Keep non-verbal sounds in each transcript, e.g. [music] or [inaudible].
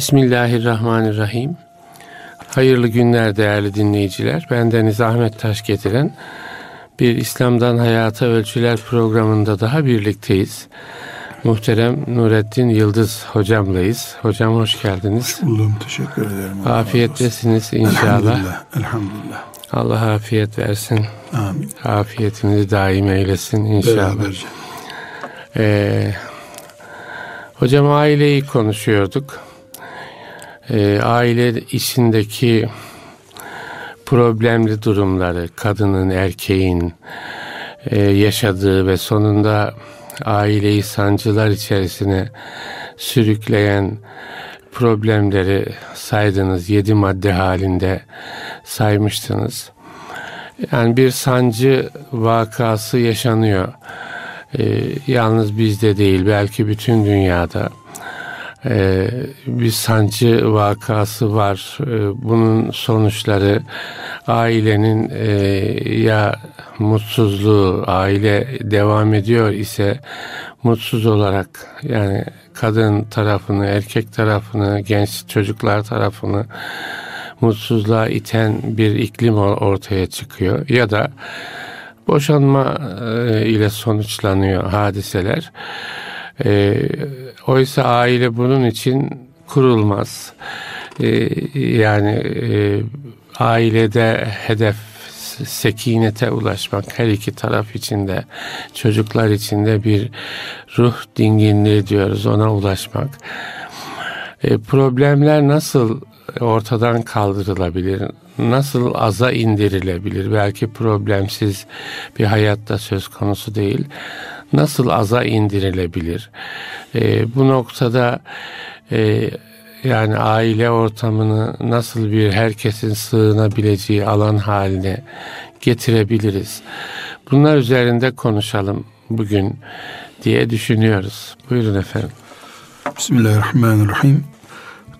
Bismillahirrahmanirrahim. Hayırlı günler değerli dinleyiciler. Ben Deniz Ahmet Taş getiren bir İslam'dan Hayata Ölçüler programında daha birlikteyiz. Muhterem Nurettin Yıldız hocamlayız. Hocam hoş geldiniz. Hoş buldum. Teşekkür ederim. Afiyettesiniz inşallah. Elhamdülillah. Elhamdülillah. Allah afiyet versin. Amin. Afiyetinizi daim eylesin inşallah. Beraberce. Ee, hocam aileyi konuşuyorduk. Ee, aile içindeki problemli durumları, kadının, erkeğin e, yaşadığı ve sonunda aileyi sancılar içerisine sürükleyen problemleri saydınız. Yedi madde halinde saymıştınız. Yani bir sancı vakası yaşanıyor. Ee, yalnız bizde değil belki bütün dünyada ee, bir sancı vakası var. Ee, bunun sonuçları ailenin e, ya mutsuzluğu, aile devam ediyor ise mutsuz olarak yani kadın tarafını, erkek tarafını, genç çocuklar tarafını mutsuzluğa iten bir iklim ortaya çıkıyor ya da boşanma e, ile sonuçlanıyor hadiseler. E, oysa aile bunun için kurulmaz. E, yani e, ailede hedef sekinete ulaşmak her iki taraf içinde çocuklar içinde bir ruh dinginliği diyoruz ona ulaşmak. E, problemler nasıl ortadan kaldırılabilir? Nasıl aza indirilebilir? Belki problemsiz bir hayatta söz konusu değil. Nasıl aza indirilebilir? E, bu noktada e, yani aile ortamını nasıl bir herkesin sığınabileceği alan haline getirebiliriz? Bunlar üzerinde konuşalım bugün diye düşünüyoruz. Buyurun efendim. Bismillahirrahmanirrahim.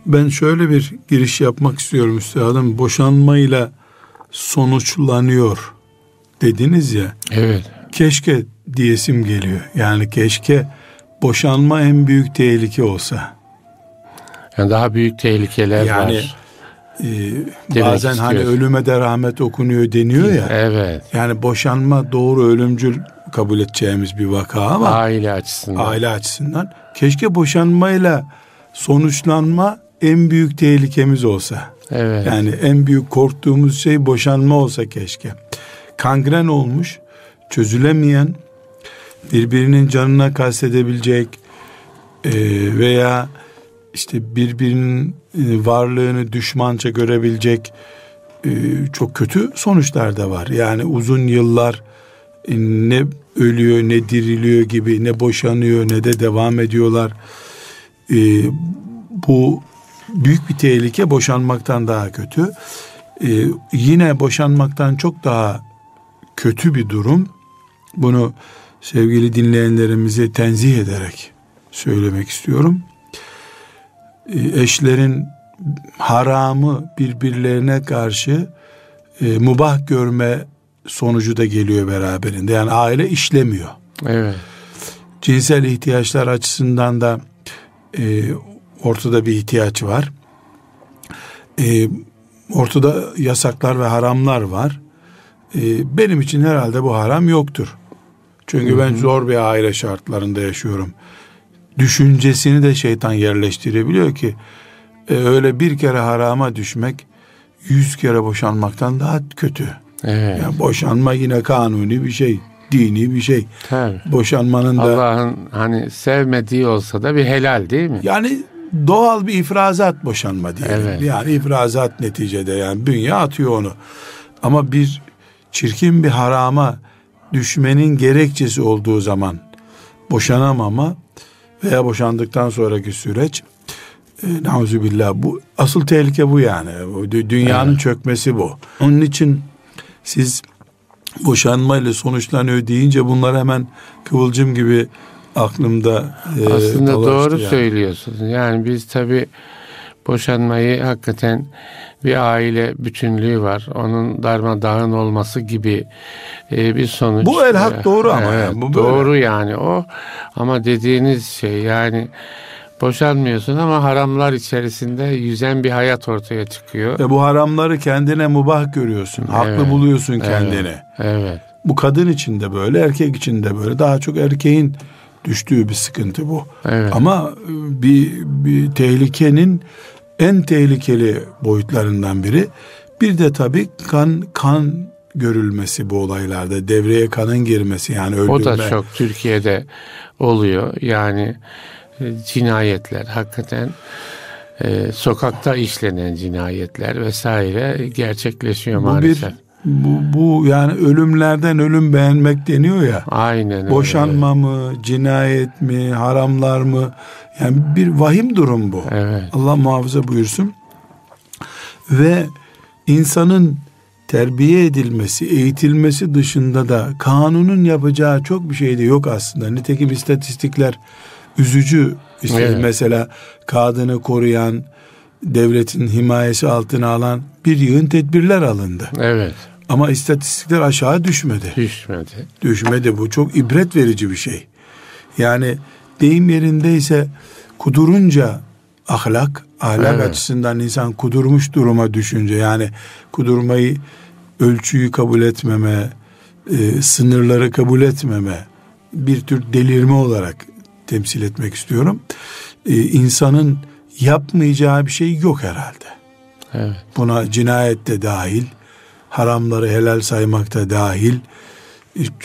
Ben şöyle bir giriş yapmak istiyorum üstadım. Boşanmayla sonuçlanıyor dediniz ya. Evet. Keşke diyesim geliyor. Yani keşke boşanma en büyük tehlike olsa. Yani daha büyük tehlikeler yani, var. E, bazen hani ölüme de rahmet okunuyor deniyor ya. Evet. Yani boşanma doğru ölümcül kabul edeceğimiz bir vaka ama aile açısından. Aile açısından keşke boşanmayla sonuçlanma en büyük tehlikemiz olsa. Evet. Yani en büyük korktuğumuz şey boşanma olsa keşke. Kangren olmuş, çözülemeyen, birbirinin canına kastedebilecek e, veya işte birbirinin e, varlığını düşmanca görebilecek e, çok kötü sonuçlar da var. Yani uzun yıllar ne ölüyor ne diriliyor gibi ne boşanıyor ne de devam ediyorlar. Bu büyük bir tehlike boşanmaktan daha kötü. Yine boşanmaktan çok daha kötü bir durum. Bunu sevgili dinleyenlerimize tenzih ederek söylemek istiyorum. E, eşlerin haramı birbirlerine karşı e, mubah görme sonucu da geliyor beraberinde. Yani aile işlemiyor. Evet. Cinsel ihtiyaçlar açısından da e, ortada bir ihtiyaç var. E, ortada yasaklar ve haramlar var. E, benim için herhalde bu haram yoktur. Çünkü ben zor bir aile şartlarında yaşıyorum düşüncesini de şeytan yerleştirebiliyor ki e, öyle bir kere harama düşmek yüz kere boşanmaktan daha kötü. Evet. Yani boşanma yine kanuni bir şey, dini bir şey. Tabii. Boşanmanın da Allah'ın hani sevmediği olsa da bir helal değil mi? Yani doğal bir ifrazat boşanma diyelim. Evet. Yani ifrazat neticede yani bünye atıyor onu. Ama bir çirkin bir harama düşmenin gerekçesi olduğu zaman boşanamama veya boşandıktan sonraki süreç e, billah bu asıl tehlike bu yani. Dünyanın evet. çökmesi bu. Onun için siz boşanmayla sonuçlanıyor deyince bunlar hemen kıvılcım gibi aklımda e, Aslında doğru yani. söylüyorsunuz. Yani biz tabi boşanmayı hakikaten bir aile bütünlüğü var. Onun darmadağın olması gibi e, bir sonuç. Bu elhak doğru ama. Evet, yani, bu doğru böyle. yani o. Ama dediğiniz şey yani Boşanmıyorsun ama haramlar içerisinde yüzen bir hayat ortaya çıkıyor. Ve bu haramları kendine mubah görüyorsun. Haklı Evet, buluyorsun kendini. Evet. evet. Bu kadın için de böyle, erkek için de böyle. Daha çok erkeğin düştüğü bir sıkıntı bu. Evet. Ama e, bir, bir tehlikenin en tehlikeli boyutlarından biri. Bir de tabii kan kan görülmesi bu olaylarda. Devreye kanın girmesi yani öldürme. O da çok Türkiye'de oluyor. Yani e, cinayetler hakikaten e, sokakta işlenen cinayetler vesaire gerçekleşiyor Bu maalesef. bir bu, bu yani ölümlerden ölüm beğenmek deniyor ya. Aynen öyle. Boşanma mı, cinayet mi, haramlar mı? Yani bir vahim durum bu. Evet. Allah muhafaza buyursun. Ve insanın terbiye edilmesi, eğitilmesi dışında da kanunun yapacağı çok bir şey de yok aslında. Nitekim istatistikler üzücü. İşte Evet. Mesela kadını koruyan, devletin himayesi altına alan bir yığın tedbirler alındı. Evet. Ama istatistikler aşağı düşmedi. Düşmedi. Düşmedi bu çok ibret verici bir şey. Yani deyim yerindeyse kudurunca ahlak, ahlak Evet. açısından insan kudurmuş duruma düşünce yani kudurmayı ölçüyü kabul etmeme, e, sınırları kabul etmeme bir tür delirme olarak temsil etmek istiyorum. E, insanın yapmayacağı bir şey yok herhalde. Evet. Buna cinayet de dahil, haramları helal saymak da dahil.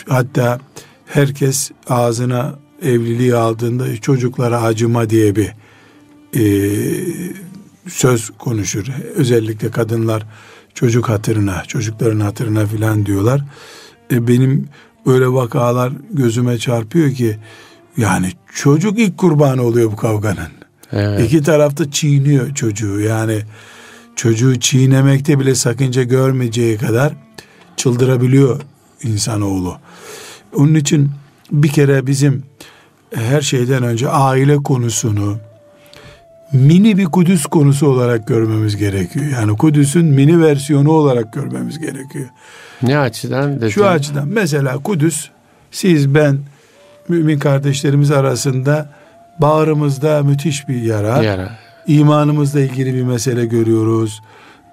Hatta herkes ağzına evliliği aldığında çocuklara acıma diye bir e, söz konuşur. Özellikle kadınlar çocuk hatırına, çocukların hatırına filan diyorlar. E, benim öyle vakalar gözüme çarpıyor ki yani çocuk ilk kurbanı oluyor bu kavganın. Evet. İki tarafta çiğniyor çocuğu yani çocuğu çiğnemekte bile sakınca görmeyeceği kadar çıldırabiliyor insanoğlu. Onun için bir kere bizim her şeyden önce aile konusunu mini bir Kudüs konusu olarak görmemiz gerekiyor. Yani Kudüs'ün mini versiyonu olarak görmemiz gerekiyor. Ne açıdan dedin? Şu açıdan mesela Kudüs siz ben mümin kardeşlerimiz arasında bağrımızda müthiş bir yara. Yara. İmanımızla ilgili bir mesele görüyoruz.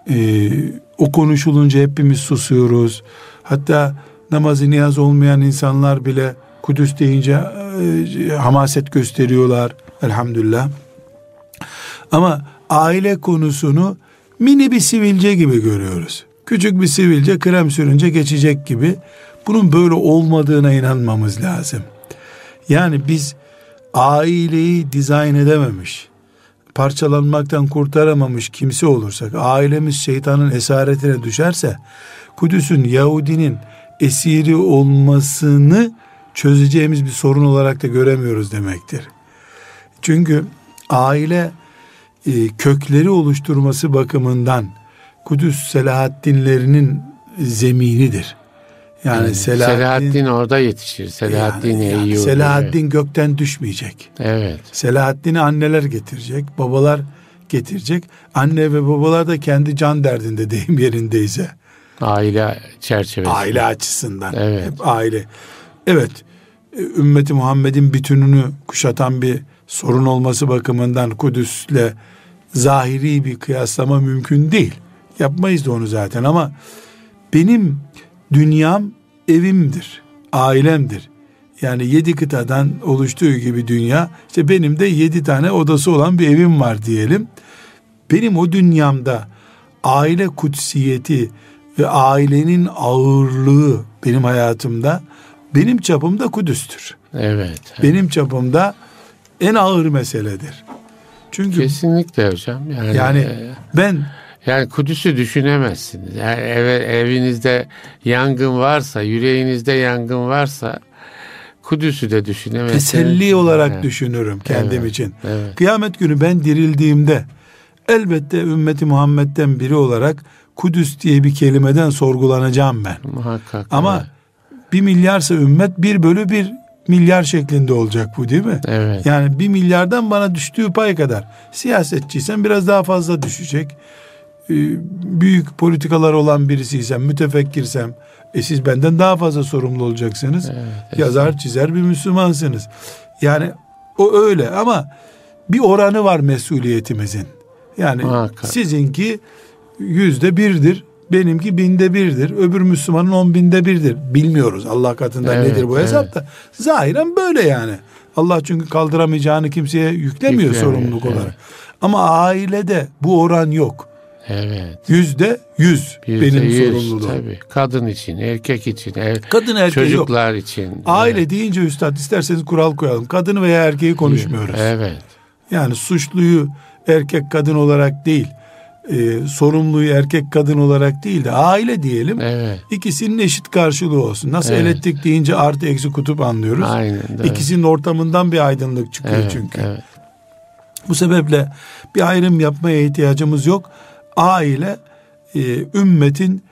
Ee, o konuşulunca hepimiz susuyoruz. Hatta namazı niyaz olmayan insanlar bile Kudüs deyince e, hamaset gösteriyorlar. Elhamdülillah. Ama aile konusunu mini bir sivilce gibi görüyoruz. Küçük bir sivilce krem sürünce geçecek gibi. Bunun böyle olmadığına inanmamız lazım. Yani biz aileyi dizayn edememiş, parçalanmaktan kurtaramamış kimse olursak, ailemiz şeytanın esaretine düşerse, Kudüs'ün Yahudinin esiri olmasını çözeceğimiz bir sorun olarak da göremiyoruz demektir. Çünkü aile e, kökleri oluşturması bakımından Kudüs Selahaddinlerinin zeminidir. Yani Yani Selahaddin, Selahaddin, orada yetişir. Selahaddin yani, yani Eyyubi. Selahaddin gökten düşmeyecek. Evet. Selahaddin'i anneler getirecek, babalar getirecek. Anne ve babalar da kendi can derdinde deyim yerindeyse. Aile çerçevesi. Aile açısından. Evet. Hep aile. Evet. e, Ümmeti Muhammed'in bütününü kuşatan bir sorun olması bakımından Kudüs'le zahiri bir kıyaslama mümkün değil. Yapmayız da onu zaten ama benim dünyam evimdir, ailemdir. Yani yedi kıtadan oluştuğu gibi dünya, işte benim de yedi tane odası olan bir evim var diyelim. Benim o dünyamda aile kutsiyeti ve ailenin ağırlığı benim hayatımda benim çapımda Kudüs'tür. Evet. Benim çapımda en ağır meseledir. Çünkü Kesinlikle hocam. Yani, yani e, ben yani Kudüs'ü düşünemezsiniz. Yani eve, evinizde yangın varsa, yüreğinizde yangın varsa Kudüs'ü de düşünemezsiniz. teselli olarak Evet. düşünürüm kendim Evet, için. evet. Kıyamet günü ben dirildiğimde elbette ümmeti Muhammed'den biri olarak Kudüs diye bir kelimeden sorgulanacağım ben. Muhakkak. Ama evet. bir milyarsa ümmet bir bölü bir milyar şeklinde olacak bu değil mi? Evet. Yani bir milyardan bana düştüğü pay kadar. Siyasetçiysen biraz daha fazla düşecek. Ee, Büyük politikalar olan birisiysem, mütefekkirsem, e siz benden daha fazla sorumlu olacaksınız. Evet, Yazar, çizer bir Müslümansınız. Yani o öyle ama bir oranı var mesuliyetimizin. Yani Muhakkak. sizinki yüzde birdir, benimki binde birdir, öbür Müslümanın on binde birdir. Bilmiyoruz Allah katında Evet, nedir bu hesap da. Zahiren böyle yani. Allah çünkü kaldıramayacağını kimseye yüklemiyor Yüklemiyor, sorumluluk evet. olarak. Ama ailede bu oran yok. Evet. Yüzde yüz benim yüz, sorumluluğum. Tabii. Kadın için, erkek için, ev, Kadın erkeği yok. çocuklar için. Aile deyince üstad isterseniz kural koyalım. Kadını veya erkeği konuşmuyoruz. Evet. Yani suçluyu erkek kadın olarak değil, e, sorumluyu erkek kadın olarak değil de aile diyelim. Evet. İkisinin eşit karşılığı olsun. Nasıl Evet. elektrik deyince artı eksi kutup anlıyoruz. Aynen. doğru. İkisinin ortamından bir aydınlık çıkıyor evet, çünkü. Evet. Bu sebeple bir ayrım yapmaya ihtiyacımız yok. Aile e, ümmetin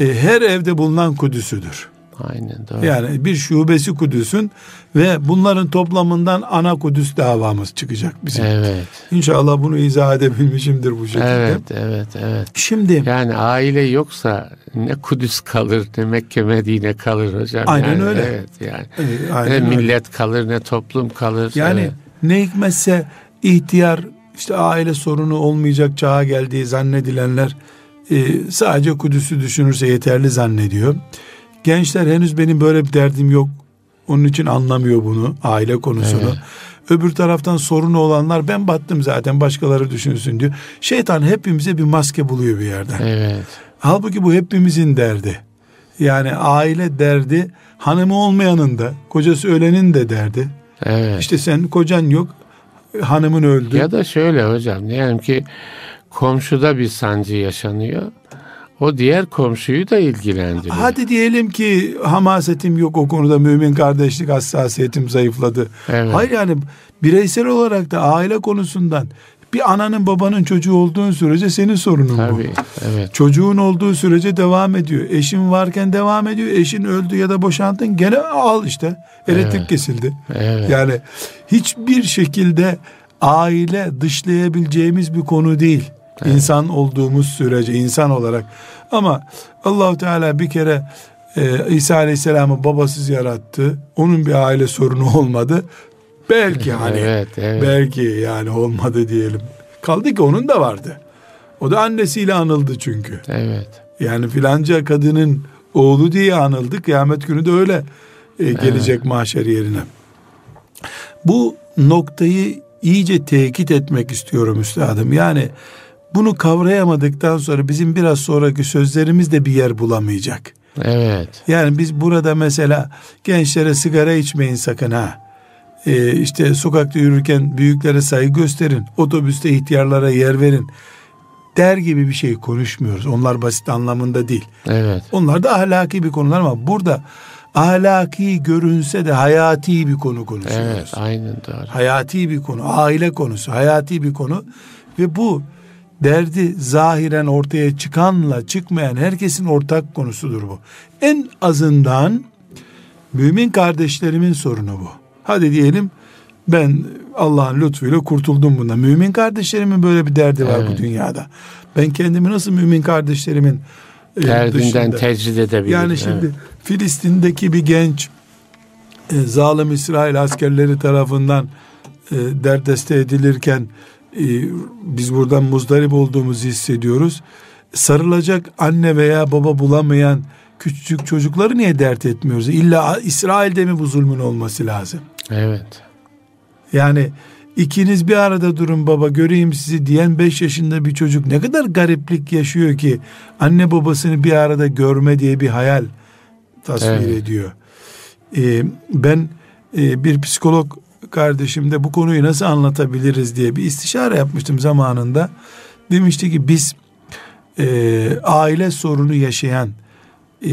e, her evde bulunan kudüsüdür. Aynen doğru. Yani bir şubesi Kudüs'ün ve bunların toplamından ana Kudüs davamız çıkacak bizim. Evet. İnşallah bunu izah edebilmişimdir bu şekilde. Evet, evet, evet. Şimdi Yani aile yoksa ne Kudüs kalır ne Mekke Medine kalır hocam. Aynen Yani öyle. Evet yani. e, ne aynen öyle. millet kalır ne toplum kalır. yani Evet. ne hikmetse ihtiyar işte aile sorunu olmayacak çağa geldiği zannedilenler e, sadece Kudüs'ü düşünürse yeterli zannediyor. Gençler henüz benim böyle bir derdim yok. Onun için anlamıyor bunu aile konusunu. Evet. Öbür taraftan sorunu olanlar ben battım zaten başkaları düşünsün diyor. Şeytan hepimize bir maske buluyor bir yerden. Evet. Halbuki bu hepimizin derdi. Yani aile derdi hanımı olmayanın da kocası ölenin de derdi. Evet. İşte sen kocan yok hanımın öldü. Ya da şöyle hocam diyelim ki komşuda bir sancı yaşanıyor. O diğer komşuyu da ilgilendiriyor. Hadi diyelim ki hamasetim yok o konuda mümin kardeşlik hassasiyetim zayıfladı. Evet. Hayır yani bireysel olarak da aile konusundan bir ananın babanın çocuğu olduğun sürece senin sorunun bu. Tabii. Evet. Çocuğun olduğu sürece devam ediyor. Eşin varken devam ediyor. Eşin öldü ya da boşandın gene al işte. Elektrik Evet. kesildi. Evet. Yani hiçbir şekilde aile dışlayabileceğimiz bir konu değil. İnsan olduğumuz sürece insan olarak. Ama Allahu Teala bir kere e, İsa Aleyhisselam'ı babasız yarattı. Onun bir aile sorunu olmadı. Belki hani Evet, evet. belki yani olmadı diyelim. Kaldı ki onun da vardı. O da annesiyle anıldı çünkü. Evet. Yani filanca kadının oğlu diye anıldı. Kıyamet günü de öyle e, gelecek mahşer yerine. Bu noktayı iyice tekit etmek istiyorum üstadım. Yani bunu kavrayamadıktan sonra bizim biraz sonraki sözlerimiz de bir yer bulamayacak. Evet. Yani biz burada mesela gençlere sigara içmeyin sakın ha. Ee, işte sokakta yürürken büyüklere saygı gösterin. Otobüste ihtiyarlara yer verin. Der gibi bir şey konuşmuyoruz. Onlar basit anlamında değil. Evet. Onlar da ahlaki bir konular ama burada ahlaki görünse de hayati bir konu konuşuyoruz. Evet. Aynen doğru. Hayati bir konu, aile konusu, hayati bir konu ve bu derdi zahiren ortaya çıkanla çıkmayan herkesin ortak konusudur bu. En azından mümin kardeşlerimin sorunu bu. Hadi diyelim ben Allah'ın lütfuyla kurtuldum bundan. Mümin kardeşlerimin böyle bir derdi var bu Evet. dünyada. Ben kendimi nasıl mümin kardeşlerimin e, Derdinden dışında- tecrid edebilir. yani şimdi Evet. Filistin'deki bir genç e, zalim İsrail askerleri tarafından e, derdeste edilirken e, biz buradan muzdarip olduğumuzu hissediyoruz. Sarılacak anne veya baba bulamayan küçücük çocukları niye dert etmiyoruz? İlla İsrail'de mi bu zulmün olması lazım? Evet. Yani ikiniz bir arada durun baba göreyim sizi diyen 5 yaşında bir çocuk ne kadar gariplik yaşıyor ki anne babasını bir arada görme diye bir hayal tasvir Evet. ediyor. Ee, ben e, bir psikolog kardeşimde bu konuyu nasıl anlatabiliriz diye bir istişare yapmıştım zamanında. Demişti ki biz e, aile sorunu yaşayan e,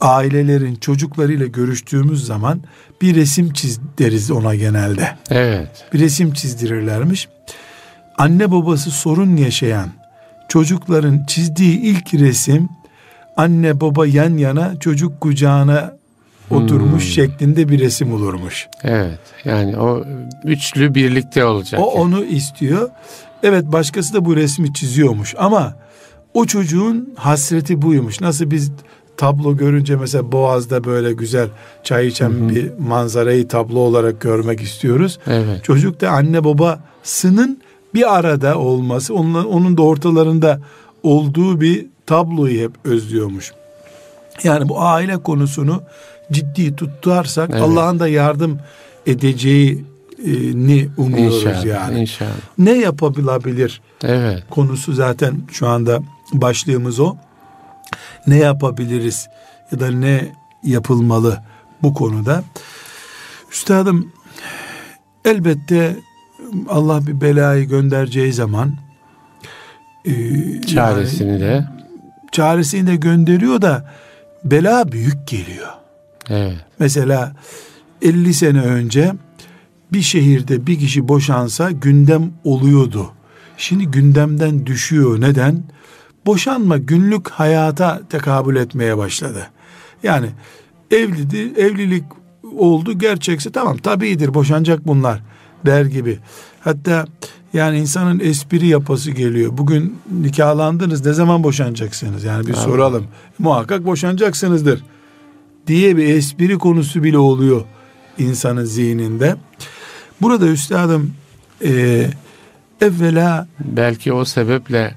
ailelerin çocuklarıyla görüştüğümüz zaman bir resim çiz deriz ona genelde. Evet. Bir resim çizdirirlermiş. Anne babası sorun yaşayan çocukların çizdiği ilk resim anne baba yan yana çocuk kucağına oturmuş Hmm. şeklinde bir resim olurmuş. Evet. Yani o üçlü birlikte olacak. O onu istiyor. Evet başkası da bu resmi çiziyormuş ama o çocuğun hasreti buymuş. Nasıl biz tablo görünce mesela Boğaz'da böyle güzel çay içen Hı hı. bir manzarayı tablo olarak görmek istiyoruz. Evet. Çocuk da anne babasının bir arada olması, onun, onun da ortalarında olduğu bir tabloyu hep özlüyormuş. Yani bu aile konusunu ciddi tutarsak Evet. Allah'ın da yardım edeceğini umuyoruz İnşallah. yani. İnşallah. Ne yapılabilir Evet. konusu zaten şu anda başlığımız o. Ne yapabiliriz ya da ne yapılmalı bu konuda? Üstadım elbette Allah bir belayı göndereceği zaman e, Çaresini yani de. çaresini de gönderiyor da bela büyük geliyor. Evet. Mesela 50 sene önce bir şehirde bir kişi boşansa gündem oluyordu. Şimdi gündemden düşüyor. Neden? Boşanma günlük hayata tekabül etmeye başladı. Yani evlidi, evlilik oldu gerçekse tamam tabiidir boşanacak bunlar der gibi. Hatta yani insanın espri yapası geliyor. Bugün nikahlandınız ne zaman boşanacaksınız? Yani bir Allah. soralım. Muhakkak boşanacaksınızdır diye bir espri konusu bile oluyor insanın zihninde. Burada üstadım e, evvela Belki o sebeple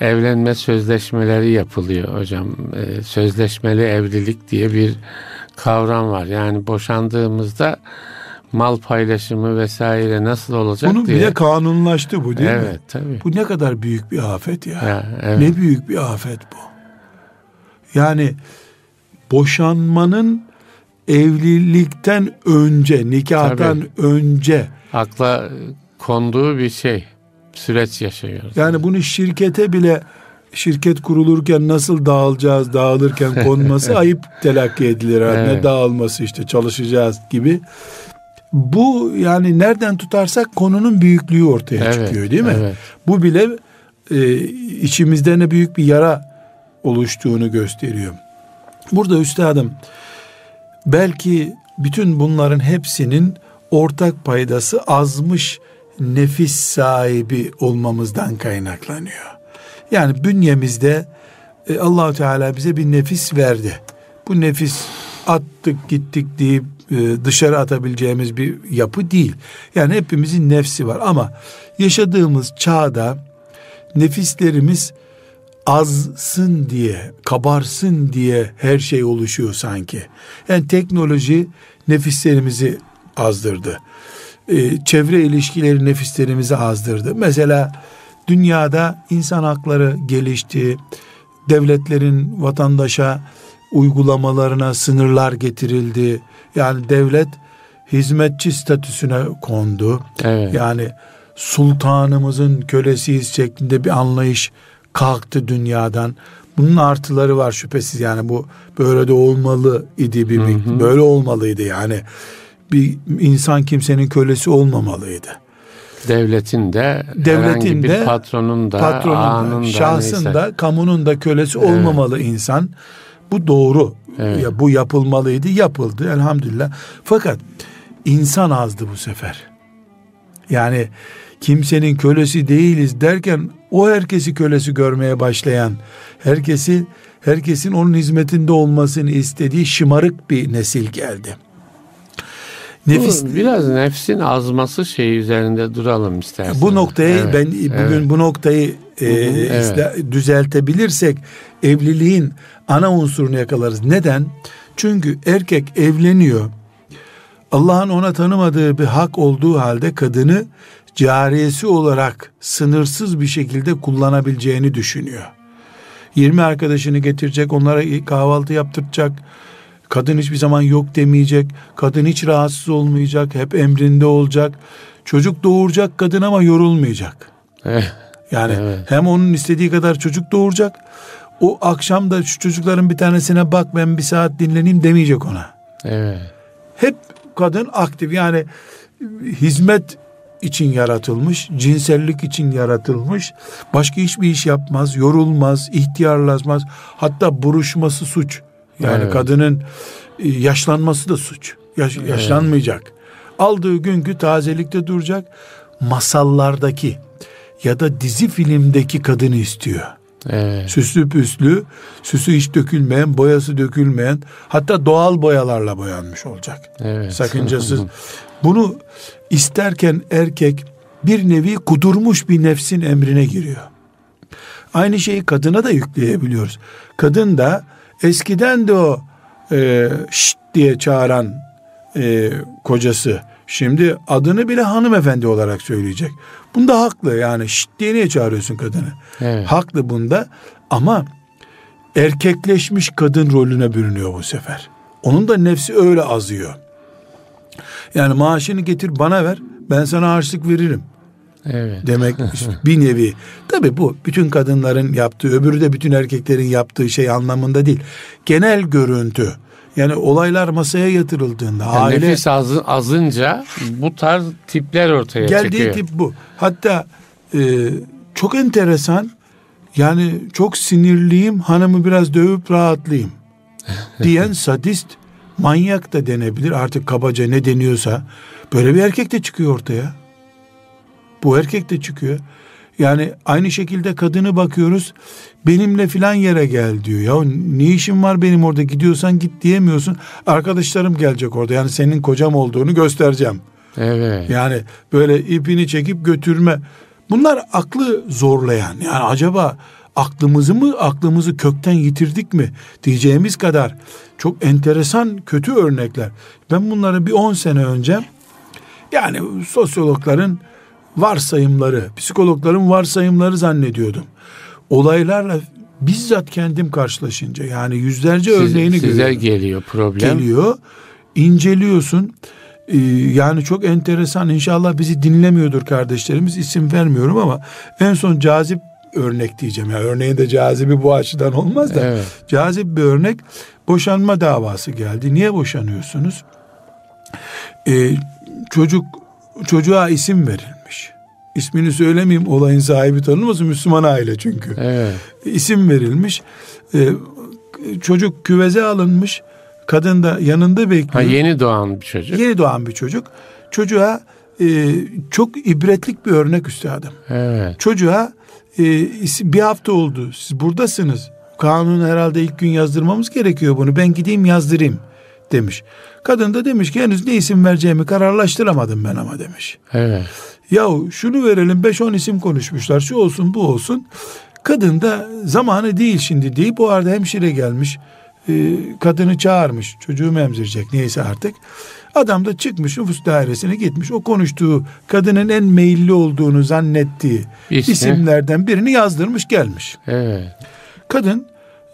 evlenme sözleşmeleri yapılıyor hocam. Ee, sözleşmeli evlilik diye bir kavram var. Yani boşandığımızda mal paylaşımı vesaire nasıl olacak bunun diye. bile kanunlaştı bu değil mi? evet tabii. Bu ne kadar büyük bir afet ya. Ya, evet. Ne büyük bir afet bu. Yani boşanmanın evlilikten önce, nikahtan önce Akla konduğu bir şey. Süreç yaşıyoruz. yani bunu şirkete bile şirket kurulurken nasıl dağılacağız, dağılırken [laughs] konması ayıp telakki edilir. ha. Ne Evet. dağılması işte çalışacağız gibi. Bu yani nereden tutarsak konunun büyüklüğü ortaya Evet, çıkıyor değil mi? evet. Bu bile e, içimizde ne büyük bir yara oluştuğunu gösteriyor. Burada üstadım belki bütün bunların hepsinin ortak paydası azmış nefis sahibi olmamızdan kaynaklanıyor. Yani bünyemizde e, Allahu Teala bize bir nefis verdi. Bu nefis attık gittik deyip e, dışarı atabileceğimiz bir yapı değil. Yani hepimizin nefsi var ama yaşadığımız çağda nefislerimiz azsın diye, kabarsın diye her şey oluşuyor sanki. Yani teknoloji nefislerimizi azdırdı. Ee, çevre ilişkileri nefislerimizi azdırdı. Mesela dünyada insan hakları gelişti. Devletlerin vatandaşa uygulamalarına sınırlar getirildi. Yani devlet hizmetçi statüsüne kondu. Evet. Yani sultanımızın kölesiyiz şeklinde bir anlayış kalktı dünyadan. Bunun artıları var şüphesiz yani bu böyle de olmalı idi bir hı. böyle olmalıydı yani. Bir insan kimsenin kölesi olmamalıydı. Devletin de Devletin de, patronun da Patronun ağanın da, şahsın neyse. da, kamunun da kölesi olmamalı insan. Bu doğru. Evet. Ya bu yapılmalıydı, yapıldı elhamdülillah. Fakat insan azdı bu sefer. Yani kimsenin kölesi değiliz derken o herkesi kölesi görmeye başlayan, herkesi herkesin onun hizmetinde olmasını istediği şımarık bir nesil geldi. Nefis Bu biraz nefsin azması şeyi üzerinde duralım isterseniz. bu noktayı Evet, ben bugün evet. bu noktayı e, evet. isla- düzeltebilirsek evliliğin ana unsurunu yakalarız. Neden? Çünkü erkek evleniyor. Allah'ın ona tanımadığı bir hak olduğu halde kadını cariyesi olarak sınırsız bir şekilde kullanabileceğini düşünüyor. 20 arkadaşını getirecek, onlara kahvaltı yaptıracak. Kadın hiçbir zaman yok demeyecek. Kadın hiç rahatsız olmayacak, hep emrinde olacak. Çocuk doğuracak kadın ama yorulmayacak. Evet. Yani Evet. hem onun istediği kadar çocuk doğuracak. O akşam da şu çocukların bir tanesine bak ben bir saat dinleneyim demeyecek ona. evet. Hep kadın aktif yani hizmet için yaratılmış, cinsellik için yaratılmış. Başka hiçbir iş yapmaz, yorulmaz, ihtiyarlaşmaz. Hatta buruşması suç. Yani Evet. kadının e, yaşlanması da suç. Yaş- yaşlanmayacak. Aldığı günkü tazelikte duracak. Masallardaki ya da dizi filmdeki kadını istiyor. Evet. Süslü püslü, süsü hiç dökülmeyen, boyası dökülmeyen, hatta doğal boyalarla boyanmış olacak. Evet. Sakıncasız. [laughs] Bunu isterken erkek bir nevi kudurmuş bir nefsin emrine giriyor. Aynı şeyi kadına da yükleyebiliyoruz. Kadın da eskiden de o e, şşt diye çağıran e, kocası şimdi adını bile hanımefendi olarak söyleyecek. Bunda haklı yani şşt diye niye çağırıyorsun kadını? Evet. Haklı bunda ama erkekleşmiş kadın rolüne bürünüyor bu sefer. Onun da nefsi öyle azıyor. Yani maaşını getir bana ver ben sana harçlık veririm Evet. demek [laughs] bir nevi. Tabi bu bütün kadınların yaptığı öbürü de bütün erkeklerin yaptığı şey anlamında değil. Genel görüntü. Yani olaylar masaya yatırıldığında Yani aile Nefis azı- azınca bu tarz tipler ortaya geldiği çıkıyor. tip bu. Hatta e, çok enteresan yani çok sinirliyim hanımı biraz dövüp rahatlayayım [laughs] diyen sadist manyak da denebilir artık kabaca ne deniyorsa böyle bir erkek de çıkıyor ortaya. Bu erkek de çıkıyor. Yani aynı şekilde kadını bakıyoruz. Benimle filan yere gel diyor. Ya ne işin var benim orada gidiyorsan git diyemiyorsun. Arkadaşlarım gelecek orada. Yani senin kocam olduğunu göstereceğim. Evet. Yani böyle ipini çekip götürme. Bunlar aklı zorlayan. Yani acaba aklımızı mı aklımızı kökten yitirdik mi diyeceğimiz kadar çok enteresan kötü örnekler. Ben bunları bir 10 sene önce yani sosyologların varsayımları, psikologların varsayımları zannediyordum. Olaylarla bizzat kendim karşılaşınca yani yüzlerce Siz- örneğini size görüyorum geliyor problem. geliyor. inceliyorsun. Ee, yani çok enteresan. İnşallah bizi dinlemiyordur kardeşlerimiz. isim vermiyorum ama en son cazip örnek diyeceğim. Yani örneğin de cazibi bu açıdan olmaz da. Evet. Cazip bir örnek. Boşanma davası geldi. Niye boşanıyorsunuz? Ee, çocuk çocuğa isim verilmiş. İsmini söylemeyeyim olayın sahibi tanınmasın Müslüman aile çünkü Evet. isim verilmiş. Ee, çocuk küveze alınmış. Kadın da yanında Ha bekliyor. yeni doğan bir çocuk. Yeni doğan bir çocuk. Çocuğa e, çok ibretlik bir örnek üstadım. Evet. Çocuğa e, bir hafta oldu. Siz buradasınız. Kanun herhalde ilk gün yazdırmamız gerekiyor bunu. Ben gideyim yazdırayım demiş. Kadın da demiş ki henüz ne isim vereceğimi kararlaştıramadım ben ama demiş. Evet. Yahu şunu verelim 5-10 isim konuşmuşlar şu olsun bu olsun. Kadın da zamanı değil şimdi deyip o arada hemşire gelmiş. Ee, kadını çağırmış çocuğu emzirecek neyse artık. Adam da çıkmış nüfus dairesine gitmiş. O konuştuğu kadının en meyilli olduğunu zannettiği İsmi. isimlerden birini yazdırmış gelmiş. Evet. Kadın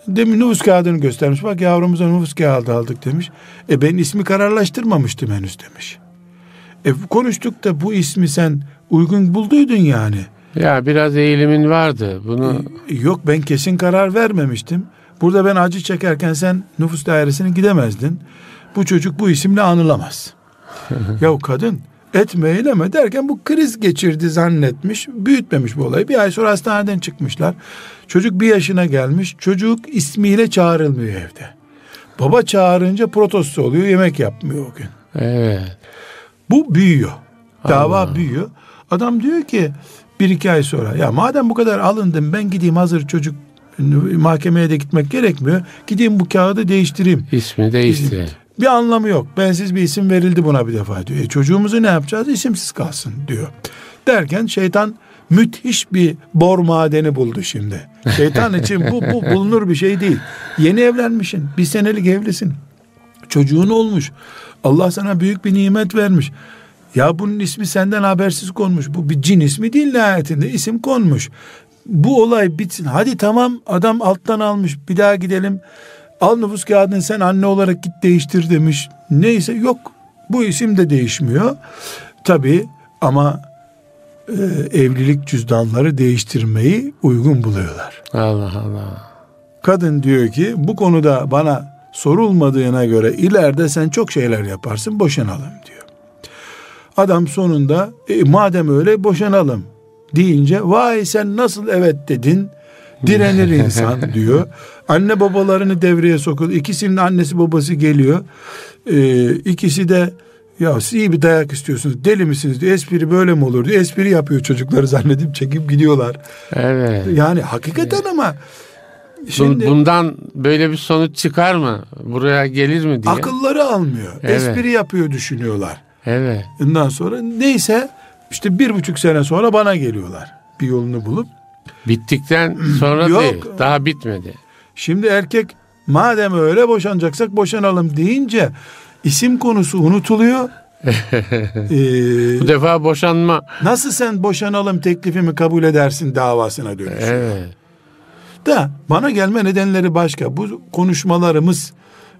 demin nüfus kağıdını göstermiş. Bak yavrumuza nüfus kağıdı aldık demiş. E ben ismi kararlaştırmamıştım henüz demiş. E E, konuştuk da bu ismi sen uygun bulduydun yani. Ya biraz eğilimin vardı. Bunu Yok ben kesin karar vermemiştim. Burada ben acı çekerken sen nüfus dairesine gidemezdin. Bu çocuk bu isimle anılamaz. [laughs] ya kadın etme eyleme derken bu kriz geçirdi zannetmiş. Büyütmemiş bu olayı. Bir ay sonra hastaneden çıkmışlar. Çocuk bir yaşına gelmiş. Çocuk ismiyle çağrılmıyor evde. Baba çağırınca protesto oluyor. Yemek yapmıyor o gün. evet. Bu büyüyor. Dava Allah. büyüyor. Adam diyor ki bir iki ay sonra ya madem bu kadar alındım ben gideyim hazır çocuk mahkemeye de gitmek gerekmiyor. Gideyim bu kağıdı değiştireyim. İsmi değişti. Bir anlamı yok. Bensiz bir isim verildi buna bir defa diyor. E çocuğumuzu ne yapacağız? İsimsiz kalsın diyor. Derken şeytan müthiş bir bor madeni buldu şimdi. Şeytan için bu, bu bulunur bir şey değil. Yeni evlenmişsin. Bir senelik evlisin. Çocuğun olmuş. Allah sana büyük bir nimet vermiş. Ya bunun ismi senden habersiz konmuş. Bu bir cin ismi değil nihayetinde. isim konmuş. Bu olay bitsin. Hadi tamam adam alttan almış. Bir daha gidelim. Al nüfus kağıdını sen anne olarak git değiştir demiş. Neyse yok. Bu isim de değişmiyor. Tabii ama e, evlilik cüzdanları değiştirmeyi uygun buluyorlar. Allah Allah. Kadın diyor ki bu konuda bana sorulmadığına göre ileride sen çok şeyler yaparsın boşanalım diyor. Adam sonunda e, madem öyle boşanalım deyince vay sen nasıl evet dedin direnir insan [laughs] diyor. Anne babalarını devreye sokuyor. İkisinin annesi babası geliyor. E, ikisi de Ya siz iyi bir dayak istiyorsunuz. Deli misiniz diyor. Espri böyle mi olur diyor. Espri yapıyor çocukları zannedip çekip gidiyorlar. Evet. Yani hakikaten ama Bu- şimdi Bundan böyle bir sonuç çıkar mı? Buraya gelir mi diye. akılları almıyor. Evet. Espri yapıyor düşünüyorlar. Evet. Ondan sonra neyse işte bir buçuk sene sonra bana geliyorlar. Bir yolunu bulup. Bittikten [clears throat] sonra Yok. değil. Daha bitmedi. Şimdi erkek madem öyle boşanacaksak boşanalım deyince isim konusu unutuluyor. [laughs] Ee, Bu defa boşanma. nasıl sen boşanalım teklifimi kabul edersin davasına dönüşüyor. Evet. Da bana gelme nedenleri başka. Bu konuşmalarımız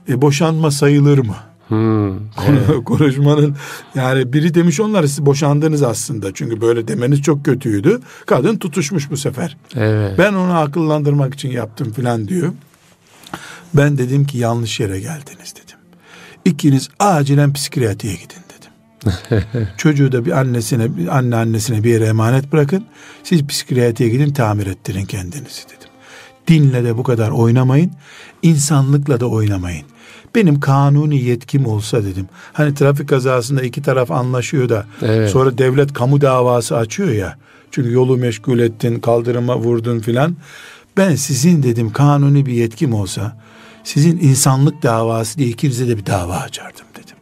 e, boşanma sayılır mı? Hmm. Konu- [laughs] Konuşmanın yani biri demiş onlar siz boşandınız aslında. Çünkü böyle demeniz çok kötüydü. Kadın tutuşmuş bu sefer. Evet. Ben onu akıllandırmak için yaptım filan diyor. Ben dedim ki yanlış yere geldiniz dedim. İkiniz acilen psikiyatriye gidin dedim. [laughs] Çocuğu da bir annesine, bir anne annesine bir yere emanet bırakın. Siz psikiyatriye gidin tamir ettirin kendinizi dedim. Dinle de bu kadar oynamayın. insanlıkla da oynamayın. Benim kanuni yetkim olsa dedim. Hani trafik kazasında iki taraf anlaşıyor da Evet. sonra devlet kamu davası açıyor ya. Çünkü yolu meşgul ettin, kaldırıma vurdun filan. Ben sizin dedim kanuni bir yetkim olsa sizin insanlık davası diye ikinize de bir dava açardım dedim.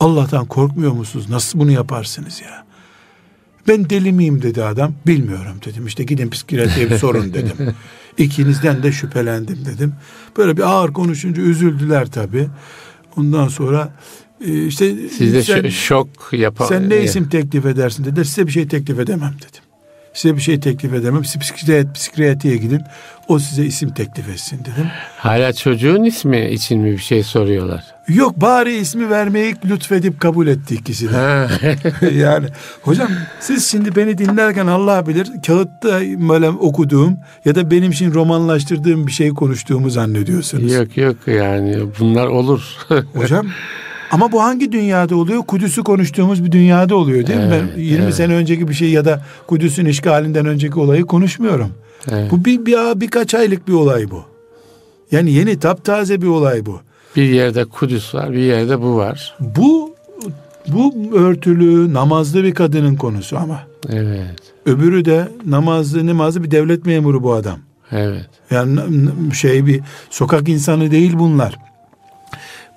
Allah'tan korkmuyor musunuz? Nasıl bunu yaparsınız ya? Ben deli miyim dedi adam. Bilmiyorum dedim. İşte gidin psikiyatriye bir sorun dedim. [laughs] İkinizden de şüphelendim dedim. Böyle bir ağır konuşunca üzüldüler tabii. Ondan sonra e, işte Siz de sen, şo- şok yapar. sen ne isim teklif edersin dediler. Size bir şey teklif edemem dedim. Size bir şey teklif edemem. Siz psikiyat, psikiyatriye gidin. O size isim teklif etsin dedim. Hala çocuğun ismi için mi bir şey soruyorlar? Yok bari ismi vermeyi lütfedip kabul etti ikisi de. [laughs] Yani hocam siz şimdi beni dinlerken Allah bilir kağıtta böyle okuduğum ya da benim için romanlaştırdığım bir şey konuştuğumu zannediyorsunuz. yok yok yani bunlar olur. [laughs] Hocam ama bu hangi dünyada oluyor? Kudüs'ü konuştuğumuz bir dünyada oluyor değil mi? Evet, Ben 20 evet. sene önceki bir şey ya da Kudüs'ün işgalinden önceki olayı konuşmuyorum. Evet. Bu bir, bir birkaç aylık bir olay bu. Yani yeni taptaze bir olay bu. bir yerde Kudüs var, bir yerde bu var. Bu bu örtülü, namazlı bir kadının konusu ama. Evet. Öbürü de namazlı, namazlı bir devlet memuru bu adam. Evet. Yani şey bir sokak insanı değil bunlar.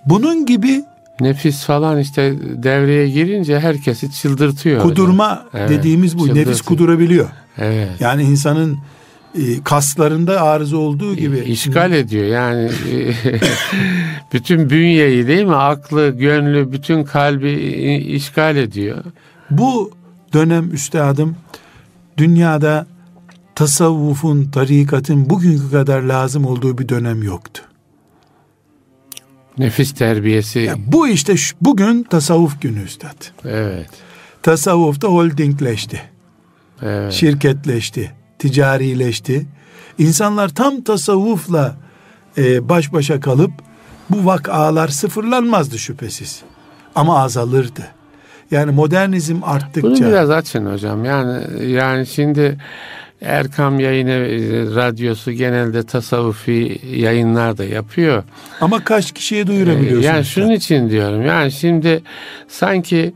Bunun gibi Nefis falan işte devreye girince herkesi çıldırtıyor. kudurma Evet, dediğimiz bu. çıldırtıyor. E, Nefis kudurabiliyor. Evet. Yani insanın e, kaslarında arıza olduğu gibi. İşgal ediyor yani [laughs] bütün bünyeyi değil mi aklı gönlü bütün kalbi işgal ediyor. Bu dönem üstadım dünyada tasavvufun, tarikatın bugünkü kadar lazım olduğu bir dönem yoktu. Nefis terbiyesi Ya bu işte şu- bugün tasavvuf günü üstad. evet Tasavvufta holdingleşti. evet şirketleşti, ticarileşti. İnsanlar tam tasavvufla e, baş başa kalıp bu vakalar sıfırlanmazdı şüphesiz. Ama azalırdı. Yani modernizm Bunu arttıkça biraz açın hocam. Yani yani şimdi Erkam Yayını e, radyosu genelde tasavvufi yayınlar da yapıyor. ama kaç kişiye duyurabiliyorsunuz? Ee, Yani sen? şunun için diyorum. Yani şimdi sanki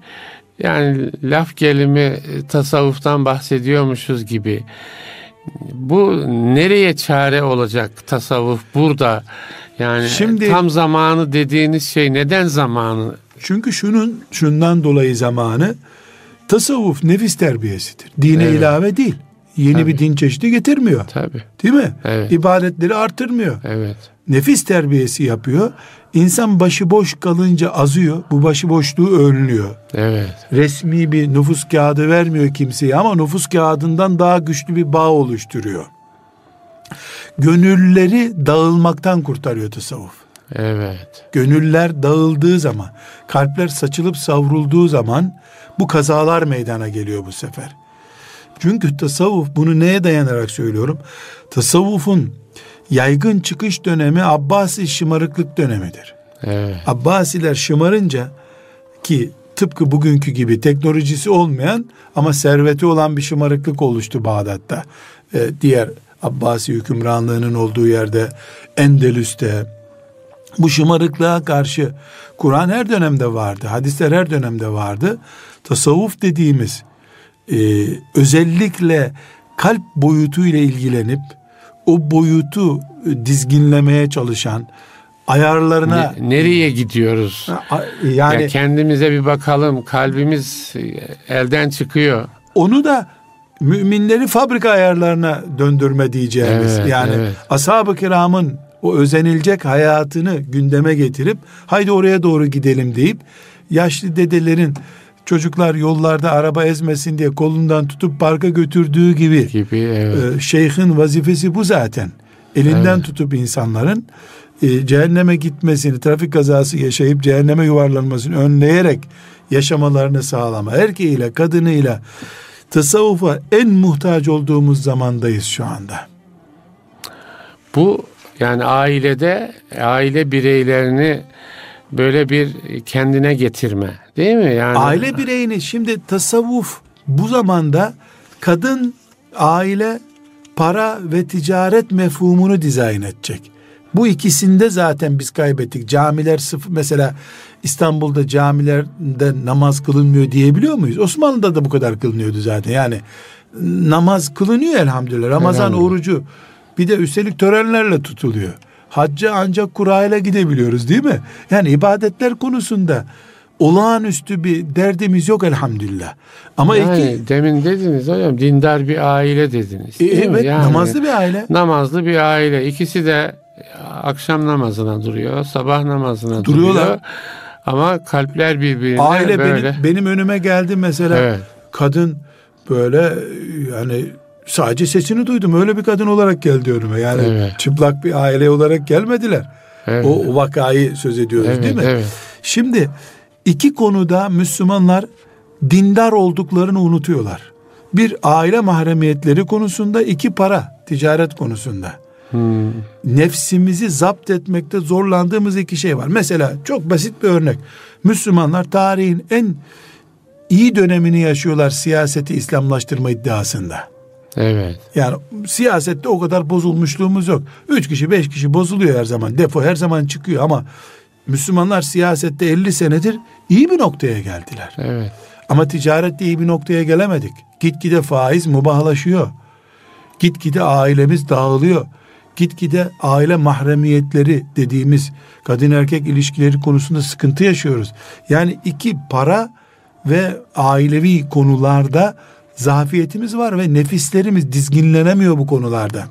yani laf gelimi e, tasavvuftan bahsediyormuşuz gibi. Bu nereye çare olacak tasavvuf burada? Yani Şimdi- tam zamanı dediğiniz şey neden zamanı? Çünkü şunun şundan dolayı zamanı tasavvuf nefis terbiyesidir. Dine Evet. ilave değil. Yeni Tabii. bir din çeşidi getirmiyor. Tabii. Değil mi? Evet. İbadetleri artırmıyor. Evet. nefis terbiyesi yapıyor. İnsan başıboş kalınca azıyor. Bu başıboşluğu önlüyor. Evet. Resmi bir nüfus kağıdı vermiyor kimseye ama nüfus kağıdından daha güçlü bir bağ oluşturuyor. Gönülleri dağılmaktan kurtarıyor tasavvuf. Evet. Gönüller dağıldığı zaman, kalpler saçılıp savrulduğu zaman bu kazalar meydana geliyor bu sefer. Çünkü tasavvuf bunu neye dayanarak söylüyorum? Tasavvufun yaygın çıkış dönemi Abbasi şımarıklık dönemidir. Evet. Abbasiler şımarınca ki tıpkı bugünkü gibi teknolojisi olmayan ama serveti olan bir şımarıklık oluştu Bağdat'ta. Ee, diğer Abbasi hükümranlığının olduğu yerde Endülüs'te, Bu şımarıklığa karşı Kur'an her dönemde vardı, hadisler her dönemde vardı. Tasavvuf dediğimiz e, özellikle kalp boyutuyla ilgilenip o boyutu e, dizginlemeye çalışan, ayarlarına Ne- nereye gidiyoruz? yani ya kendimize bir bakalım. Kalbimiz e, elden çıkıyor. onu da müminleri fabrika ayarlarına döndürme diyeceğimiz. Evet, yani evet. ashab-ı kiramın o özenilecek hayatını gündeme getirip haydi oraya doğru gidelim deyip yaşlı dedelerin çocuklar yollarda araba ezmesin diye kolundan tutup parka götürdüğü gibi Gibi evet. e, şeyhin vazifesi bu zaten. Elinden Evet. tutup insanların e, cehenneme gitmesini, trafik kazası yaşayıp cehenneme yuvarlanmasını önleyerek yaşamalarını sağlama. Erkeğiyle, kadınıyla tasavvufa en muhtaç olduğumuz zamandayız şu anda. Bu yani ailede aile bireylerini böyle bir kendine getirme değil mi? Yani Aile bireyini şimdi tasavvuf bu zamanda kadın, aile, para ve ticaret mefhumunu dizayn edecek. Bu ikisinde zaten biz kaybettik. Camiler sıfır mesela İstanbul'da camilerde namaz kılınmıyor diyebiliyor muyuz? Osmanlı'da da bu kadar kılınıyordu zaten. Yani namaz kılınıyor elhamdülillah. Ramazan Elhamdülillah. orucu bir de üstelik törenlerle tutuluyor. Hacca ancak kurayla gidebiliyoruz değil mi? Yani ibadetler konusunda olağanüstü bir derdimiz yok elhamdülillah. Ama yani iki demin dediniz hocam dindar bir aile dediniz. E, evet Yani namazlı bir aile. namazlı bir aile. İkisi de akşam namazına duruyor, sabah namazına Duruyorlar. duruyor. Ama kalpler birbirine Aile böyle. benim, benim önüme geldi mesela. Evet. Kadın böyle yani sadece sesini duydum. Öyle bir kadın olarak geldi önüme. Yani Evet. çıplak bir aile olarak gelmediler. Evet. O, o vakayı söz ediyoruz Evet, değil mi? evet. Şimdi iki konuda Müslümanlar dindar olduklarını unutuyorlar. Bir aile mahremiyetleri konusunda, iki para, ticaret konusunda. Hmm. Nefsimizi zapt etmekte zorlandığımız iki şey var. Mesela çok basit bir örnek. Müslümanlar tarihin en iyi dönemini yaşıyorlar siyaseti İslamlaştırma iddiasında. Evet. Yani siyasette o kadar bozulmuşluğumuz yok. Üç kişi beş kişi bozuluyor her zaman. Defo her zaman çıkıyor ama Müslümanlar siyasette 50 senedir iyi bir noktaya geldiler. Evet. Ama ticarette iyi bir noktaya gelemedik. Gitgide faiz mubahlaşıyor. Gitgide ailemiz dağılıyor. Gitgide aile mahremiyetleri dediğimiz kadın erkek ilişkileri konusunda sıkıntı yaşıyoruz. Yani iki para ve ailevi konularda zafiyetimiz var ve nefislerimiz dizginlenemiyor bu konularda.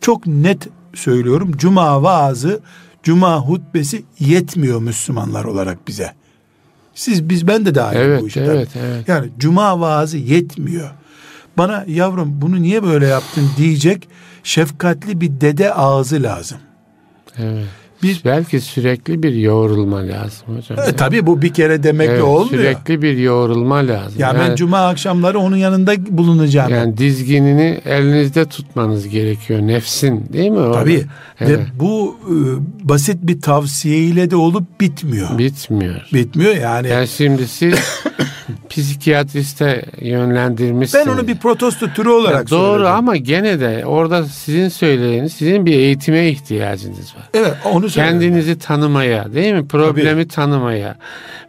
Çok net söylüyorum. Cuma vaazı, cuma hutbesi yetmiyor Müslümanlar olarak bize. Siz biz ben de dahil bu Evet, işe. evet, tabii. evet. Yani cuma vaazı yetmiyor. Bana yavrum bunu niye böyle yaptın diyecek şefkatli bir dede ağzı lazım. Evet. Bir Belki sürekli bir yoğrulma lazım hocam. e, tabii bu bir kere demekle Evet, olmuyor. Sürekli bir yoğrulma lazım. Ya ben yani, cuma akşamları onun yanında bulunacağım. yani dizginini elinizde tutmanız gerekiyor. Nefsin değil mi? orada? Tabii. Evet. Ve bu e, basit bir tavsiyeyle de olup bitmiyor. Bitmiyor. Bitmiyor yani. Yani şimdi siz [coughs] psikiyatriste yönlendirmişsiniz. ben onu bir protesto türü olarak Doğru söyledim. ama gene de orada sizin söylediğiniz sizin bir eğitime ihtiyacınız var. Evet onu söyledim. Kendinizi tanımaya değil mi? Problemi tanımaya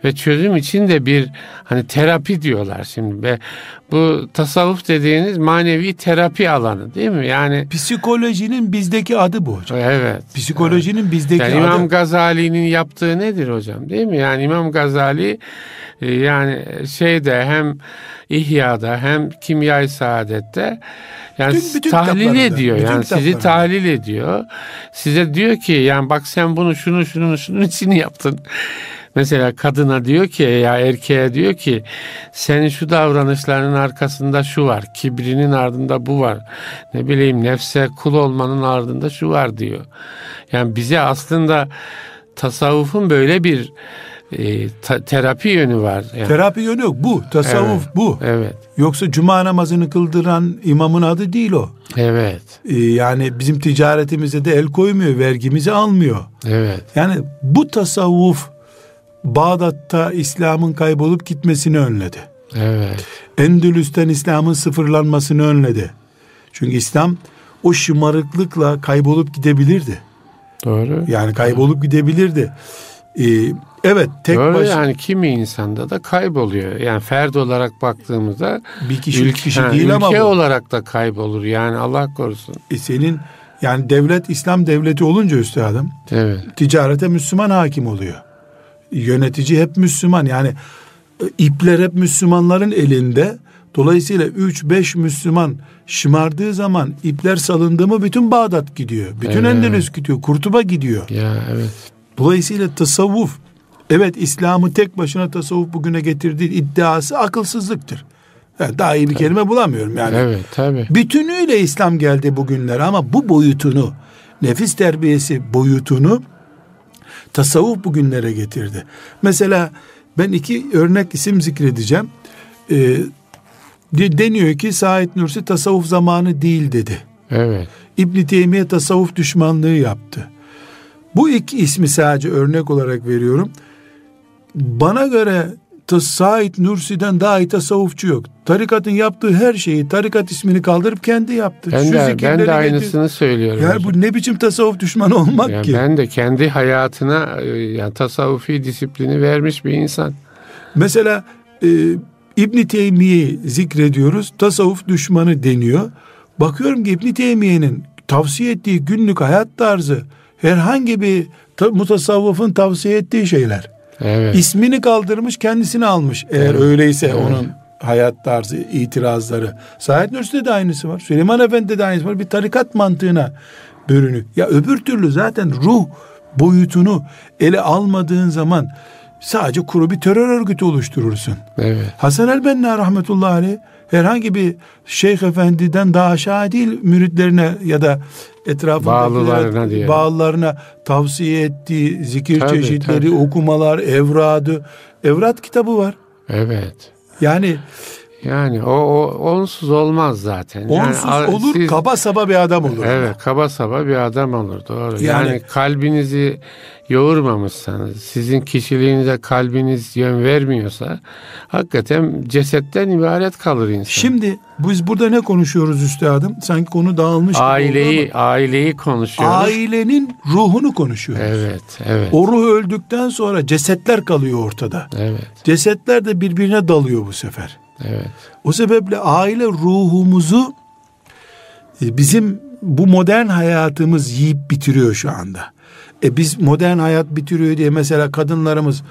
ve çözüm için de bir hani terapi diyorlar şimdi ve bu tasavvuf dediğiniz manevi terapi alanı değil mi? Yani Psikolojinin bizdeki adı bu hocam. evet. Psikolojinin bizdeki Yani adı. İmam Gazali'nin yaptığı nedir hocam değil mi? Yani İmam Gazali e, yani şeyde hem İhya'da hem Kimya-i Saadet'te yani Bütün- bütün tahlil ediyor. bütün Yani sizi tahlil ediyor. Size diyor ki yani bak sen bunu şunu şunu şunun için [laughs] yaptın. Mesela kadına diyor ki ya erkeğe diyor ki senin şu davranışlarının arkasında şu var. Kibrinin ardında bu var. Ne bileyim nefse kul olmanın ardında şu var diyor. Yani bize aslında tasavvufun böyle bir e, ta- terapi yönü var. Yani. Terapi yönü yok. Bu. Tasavvuf Evet. bu. Evet. Yoksa cuma namazını kıldıran imamın adı değil o. Evet. Ee, yani bizim ticaretimize de el koymuyor. Vergimizi almıyor. Evet. Yani bu tasavvuf Bağdat'ta İslam'ın kaybolup gitmesini önledi. Evet. Endülüs'ten İslam'ın sıfırlanmasını önledi. Çünkü İslam o şımarıklıkla kaybolup gidebilirdi. Doğru. Yani kaybolup gidebilirdi. Ee, evet tek Doğru baş yani kimi insanda da kayboluyor. Yani ferd olarak baktığımızda bir kişi ülke, kişi ha, değil ama ülke olarak da kaybolur. Yani Allah korusun. E senin yani devlet İslam devleti olunca üstadım Evet. ticarete Müslüman hakim oluyor. Yönetici hep Müslüman yani e, ipler hep Müslümanların elinde. Dolayısıyla 3-5 Müslüman şımardığı zaman ipler salındı mı bütün Bağdat gidiyor. Bütün Evet. Endülüs gidiyor. Kurtuba gidiyor. Ya evet. Dolayısıyla tasavvuf evet İslam'ı tek başına tasavvuf bugüne getirdiği iddiası akılsızlıktır. Yani daha iyi bir kelime bulamıyorum yani. Evet tabi. Bütünüyle İslam geldi bugünlere ama bu boyutunu nefis terbiyesi boyutunu tasavvuf bugünlere getirdi. Mesela ben iki örnek isim zikredeceğim. Ee, de- deniyor ki Said Nursi tasavvuf zamanı değil dedi. Evet. İbn Teymiye tasavvuf düşmanlığı yaptı. Bu iki ismi sadece örnek olarak veriyorum. Bana göre Said Nursi'den daha iyi tasavvufçu yok. Tarikatın yaptığı her şeyi tarikat ismini kaldırıp kendi yaptı. Ben Şu de, ben de getir- aynısını söylüyorum. Ya hocam. bu ne biçim tasavvuf düşmanı olmak Yani ki? ben de kendi hayatına e, yani tasavvufi disiplini vermiş bir insan. Mesela e, İbn Teymiye'yi zikrediyoruz. Tasavvuf düşmanı deniyor. Bakıyorum ki İbn Teymiye'nin tavsiye ettiği günlük hayat tarzı herhangi bir ta- mutasavvıfın tavsiye ettiği şeyler. Evet. İsmini kaldırmış kendisini almış. Eğer Evet. öyleyse Evet. onun hayat tarzı, itirazları. Said Nursi'de de aynısı var. Süleyman Efendi'de de aynısı var. Bir tarikat mantığına bürünüyor. Ya öbür türlü zaten ruh boyutunu ele almadığın zaman sadece kuru bir terör örgütü oluşturursun. Evet. Hasan el-Benna rahmetullahi aleyh herhangi bir şeyh efendiden daha aşağı değil müritlerine ya da Bağlılarına etrafındakilere diyelim. bağlılarına tavsiye ettiği zikir Tabii, çeşitleri, tabii. okumalar, evradı. Evrat kitabı var. Evet. Yani Yani o, o onsuz olmaz zaten. Yani onsuz a- olur siz- kaba saba bir adam olur. Evet kaba saba bir adam olur doğru. Yani- Yani, kalbinizi yoğurmamışsanız, sizin kişiliğinize kalbiniz yön vermiyorsa hakikaten cesetten ibaret kalır insan. Şimdi biz burada ne konuşuyoruz üstadım? Sanki konu dağılmış gibi oldu aileyi aileyi ama konuşuyoruz. ailenin ruhunu konuşuyoruz. Evet, evet. O ruh öldükten sonra cesetler kalıyor ortada. Evet, Cesetler de birbirine dalıyor bu sefer. Evet. O sebeple aile ruhumuzu e, bizim bu modern hayatımız yiyip bitiriyor şu anda. E biz modern hayat bitiriyor diye mesela kadınlarımız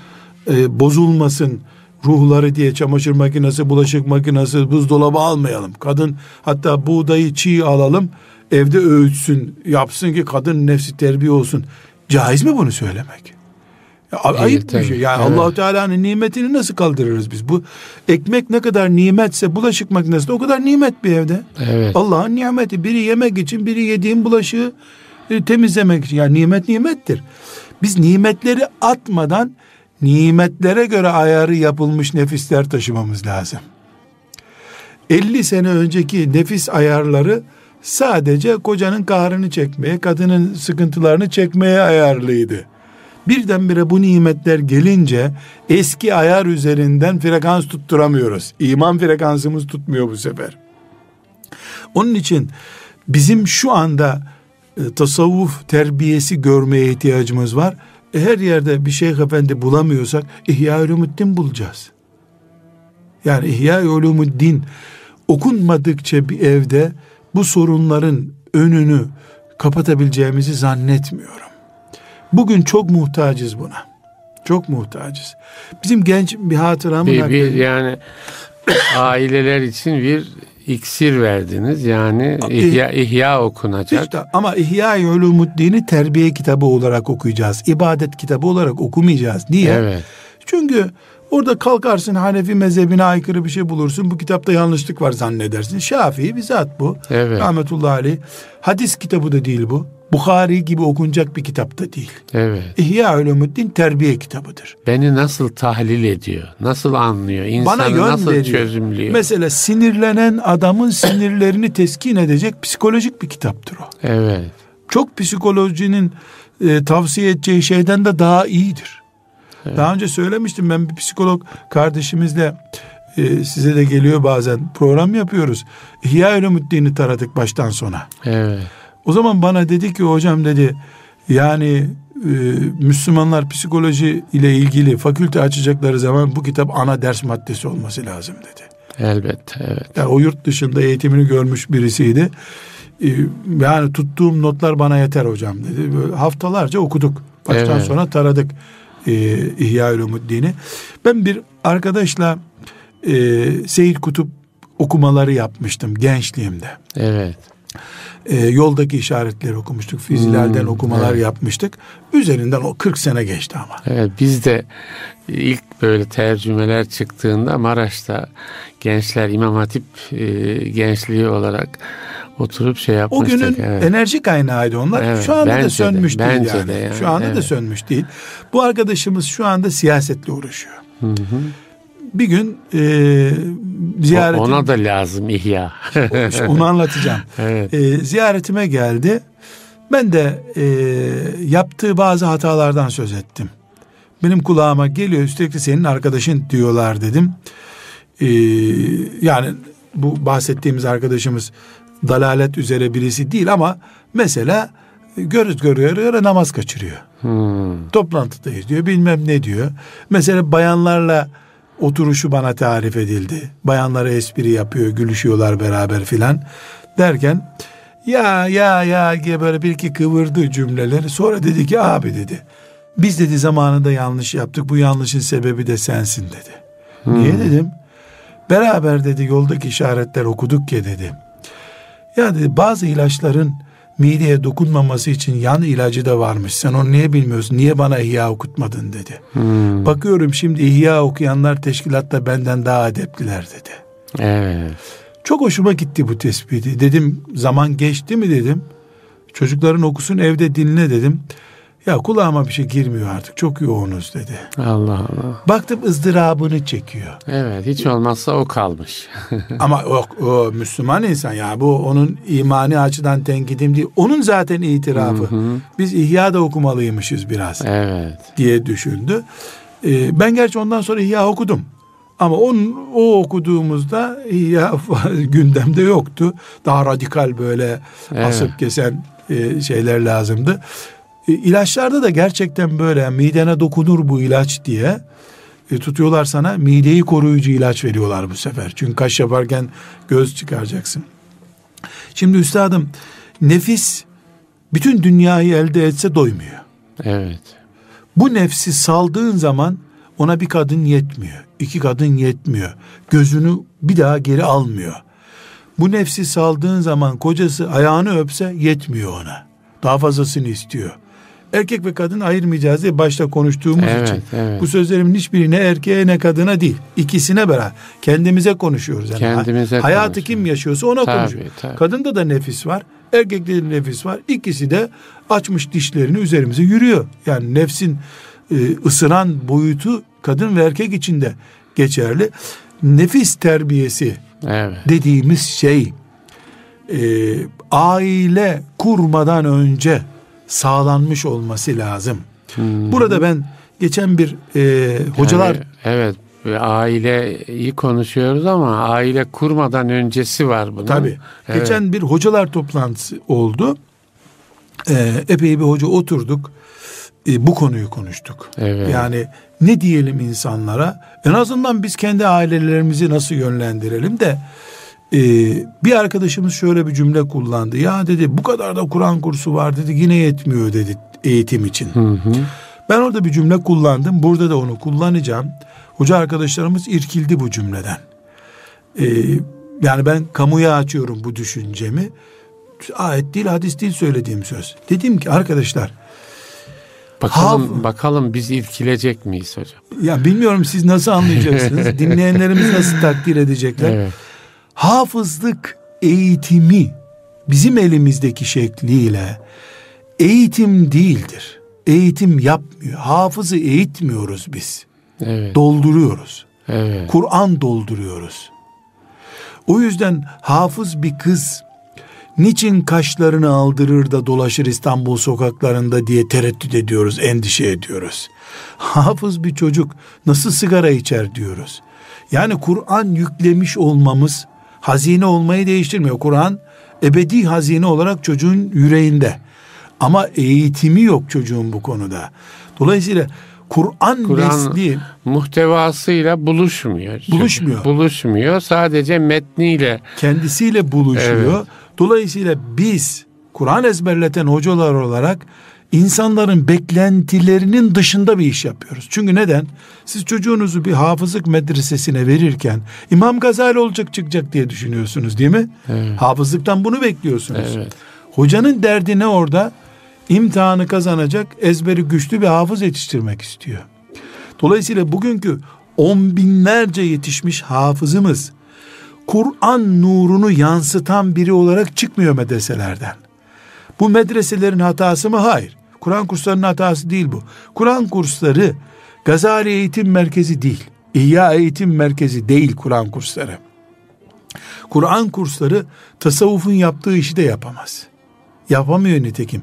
e, bozulmasın ruhları diye çamaşır makinesi, bulaşık makinesi, buzdolabı almayalım. Kadın hatta buğdayı çiğ alalım evde öğütsün, yapsın ki kadın nefsi terbiye olsun. Caiz mi bunu söylemek? Ayıp bir tabii. şey. Yani Evet. Allahu Teala'nın nimetini nasıl kaldırırız biz? Bu ekmek ne kadar nimetse bulaşık makinesi de o kadar nimet bir evde. Evet. Allah'ın nimeti. Biri yemek için, biri yediğin bulaşığı e, temizlemek için. Yani nimet nimettir. Biz nimetleri atmadan nimetlere göre ayarı yapılmış nefisler taşımamız lazım. 50 sene önceki nefis ayarları sadece kocanın kahrını çekmeye, kadının sıkıntılarını çekmeye ayarlıydı. Birdenbire bu nimetler gelince eski ayar üzerinden frekans tutturamıyoruz. İman frekansımız tutmuyor bu sefer. Onun için bizim şu anda e, tasavvuf terbiyesi görmeye ihtiyacımız var. E, her yerde bir şeyh efendi bulamıyorsak İhya Ulumuddin bulacağız. Yani İhya Ulumuddin okunmadıkça bir evde bu sorunların önünü kapatabileceğimizi zannetmiyorum. Bugün çok muhtacız buna. Çok muhtacız. Bizim genç bir hatıramı Bir, bir yani [coughs] aileler için bir iksir verdiniz. Yani ihya, ihya okunacak. İşte ama İhya-i Ulumuddin'i terbiye kitabı olarak okuyacağız. İbadet kitabı olarak okumayacağız. Niye? Evet. Çünkü orada kalkarsın Hanefi mezhebine aykırı bir şey bulursun. Bu kitapta yanlışlık var zannedersin. Şafii bizzat bu. Evet. Rahmetullahi aleyh. Hadis kitabı da değil bu. Bukhari gibi okunacak bir kitap da değil. Evet. İhya Ulumuddin terbiye kitabıdır. Beni nasıl tahlil ediyor? Nasıl anlıyor? İnsanı Bana yön nasıl veriyor. çözümlüyor? Mesela sinirlenen adamın sinirlerini teskin edecek psikolojik bir kitaptır o. evet. çok psikolojinin e, tavsiye edeceği şeyden de daha iyidir. Daha önce söylemiştim ben bir psikolog kardeşimizle e, size de geliyor bazen program yapıyoruz. İhya Ulumuddin'i taradık baştan sona. Evet. O zaman bana dedi ki hocam dedi Yani e, Müslümanlar psikoloji ile ilgili fakülte açacakları zaman bu kitap ana ders maddesi olması lazım dedi. Elbette evet. Yani o yurt dışında eğitimini görmüş birisiydi. E, yani tuttuğum notlar bana yeter hocam dedi. Böyle haftalarca okuduk. Baştan Evet. sona taradık e, İhya Ulumuddin'i. Ben bir arkadaşla e, Seyit Kutup okumaları yapmıştım gençliğimde. Evet. E, yoldaki işaretleri okumuştuk. Fizilalden Hmm, okumalar evet. yapmıştık. Üzerinden o 40 sene geçti ama. Evet biz de ilk böyle tercümeler çıktığında Maraş'ta gençler İmam Hatip e, gençliği olarak oturup şey O yapmıştık. günün evet. enerji kaynağıydı onlar. Evet, şu anda bence da de, sönmüş değil bence yani. de yani, Şu anda da evet. sönmüş değil. Bu arkadaşımız şu anda siyasetle uğraşıyor. Hı hı. Bir gün e, ziyaretim, Ona da lazım ihya. Onu anlatacağım. [laughs] evet. E, ziyaretime geldi. Ben de e, yaptığı bazı hatalardan söz ettim. Benim kulağıma geliyor üstelik de senin arkadaşın diyorlar dedim. E, yani bu bahsettiğimiz arkadaşımız dalalet üzere birisi değil ama mesela görüz görüyor göre namaz kaçırıyor. Hmm. Toplantıdayız diyor bilmem ne diyor. Mesela bayanlarla oturuşu bana tarif edildi. Bayanlara espri yapıyor gülüşüyorlar beraber filan derken ya ya ya diye böyle bir iki kıvırdı cümleleri sonra dedi ki abi dedi biz dedi zamanında yanlış yaptık bu yanlışın sebebi de sensin dedi. Niye dedim? Beraber dedi yoldaki işaretler okuduk ya dedi. Ya dedi bazı ilaçların mideye dokunmaması için yan ilacı da varmış. Sen onu niye bilmiyorsun? Niye bana ihya okutmadın dedi. Hmm. Bakıyorum şimdi ihya okuyanlar teşkilatta benden daha adepliler dedi. Evet. Çok hoşuma gitti bu tespiti. Dedim zaman geçti mi dedim. Çocukların okusun evde dinle dedim. Ya kulağıma bir şey girmiyor artık. Çok yoğunuz dedi. Allah Allah. Baktım ızdırabını çekiyor. Evet hiç olmazsa o kalmış. [laughs] Ama o, o Müslüman insan ya bu onun imani açıdan tenkidim değil. Onun zaten itirafı. Biz İhya da okumalıymışız biraz evet. diye düşündü. Ee, ben gerçi ondan sonra İhya okudum. Ama onun, o okuduğumuzda İhya [laughs] gündemde yoktu. Daha radikal böyle Evet. asıp kesen e, şeyler lazımdı. E, ilaçlarda da gerçekten böyle yani midene dokunur bu ilaç diye e, tutuyorlar sana mideyi koruyucu ilaç veriyorlar bu sefer. Çünkü kaş yaparken göz çıkaracaksın. Şimdi üstadım nefis bütün dünyayı elde etse doymuyor. Evet. Bu nefsi saldığın zaman ona bir kadın yetmiyor. iki kadın yetmiyor. Gözünü bir daha geri almıyor. Bu nefsi saldığın zaman kocası ayağını öpse yetmiyor ona. Daha fazlasını istiyor. Erkek ve kadın ayırmayacağız diye başta konuştuğumuz Evet, için. evet. Bu sözlerimin hiçbiri ne erkeğe ne kadına değil. İkisine beraber. Kendimize konuşuyoruz. Yani. Kendimize Hayatı konuşuyoruz. kim yaşıyorsa ona Tabii, konuşuyor. tabii. Kadında da nefis var. Erkekte de nefis var. İkisi de açmış dişlerini üzerimize yürüyor. Yani nefsin e, ısıran boyutu kadın ve erkek için de geçerli. Nefis terbiyesi Evet. dediğimiz şey e, aile kurmadan önce sağlanmış olması lazım. Burada ben geçen bir e, hocalar Yani, evet. Ve aileyi konuşuyoruz ama aile kurmadan öncesi var bunun. Tabii. Evet. Geçen bir hocalar toplantısı oldu. Ee, epey bir hoca oturduk. Ee, bu konuyu konuştuk. Evet. Yani ne diyelim insanlara? En azından biz kendi ailelerimizi nasıl yönlendirelim de e, bir arkadaşımız şöyle bir cümle kullandı. Ya dedi bu kadar da Kur'an kursu var dedi yine yetmiyor dedi eğitim için. Hı hı. Ben orada bir cümle kullandım. Burada da onu kullanacağım. Hoca arkadaşlarımız irkildi bu cümleden. Ee, yani ben kamuya açıyorum bu düşüncemi. Ayet değil hadis değil söylediğim söz. Dedim ki arkadaşlar Bakalım Hav- bakalım biz irkilecek miyiz hocam? ya bilmiyorum siz nasıl anlayacaksınız. [laughs] Dinleyenlerimiz nasıl takdir edecekler. Evet. Hafızlık eğitimi bizim elimizdeki şekliyle eğitim değildir. Eğitim yapmıyor. Hafızı eğitmiyoruz biz. Evet. Dolduruyoruz. evet. Kur'an dolduruyoruz. O yüzden hafız bir kız niçin kaşlarını aldırır da dolaşır İstanbul sokaklarında diye tereddüt ediyoruz, endişe ediyoruz. Hafız bir çocuk nasıl sigara içer diyoruz. Yani Kur'an yüklemiş olmamız hazine olmayı değiştirmiyor. Kur'an ebedi hazine olarak çocuğun yüreğinde. Ama eğitimi yok çocuğun bu konuda. Dolayısıyla Kur'an Kur'an nesli muhtevasıyla buluşmuyor. Buluşmuyor. Buluşmuyor. Sadece metniyle kendisiyle buluşuyor. Evet. Dolayısıyla biz Kur'an ezberleten hocalar olarak insanların beklentilerinin dışında bir iş yapıyoruz. Çünkü neden? Siz çocuğunuzu bir hafızlık medresesine verirken İmam Gazali olacak çıkacak diye düşünüyorsunuz değil mi? Evet. Hafızlıktan bunu bekliyorsunuz. Evet. Hocanın derdi ne orada? İmtihanı kazanacak, ezberi güçlü bir hafız yetiştirmek istiyor. Dolayısıyla bugünkü on binlerce yetişmiş hafızımız Kur'an nurunu yansıtan biri olarak çıkmıyor medreselerden. Bu medreselerin hatası mı? Hayır. Kur'an kurslarının hatası değil bu. Kur'an kursları Gazali Eğitim Merkezi değil. İhya Eğitim Merkezi değil Kur'an kursları. Kur'an kursları tasavvufun yaptığı işi de yapamaz. Yapamıyor nitekim.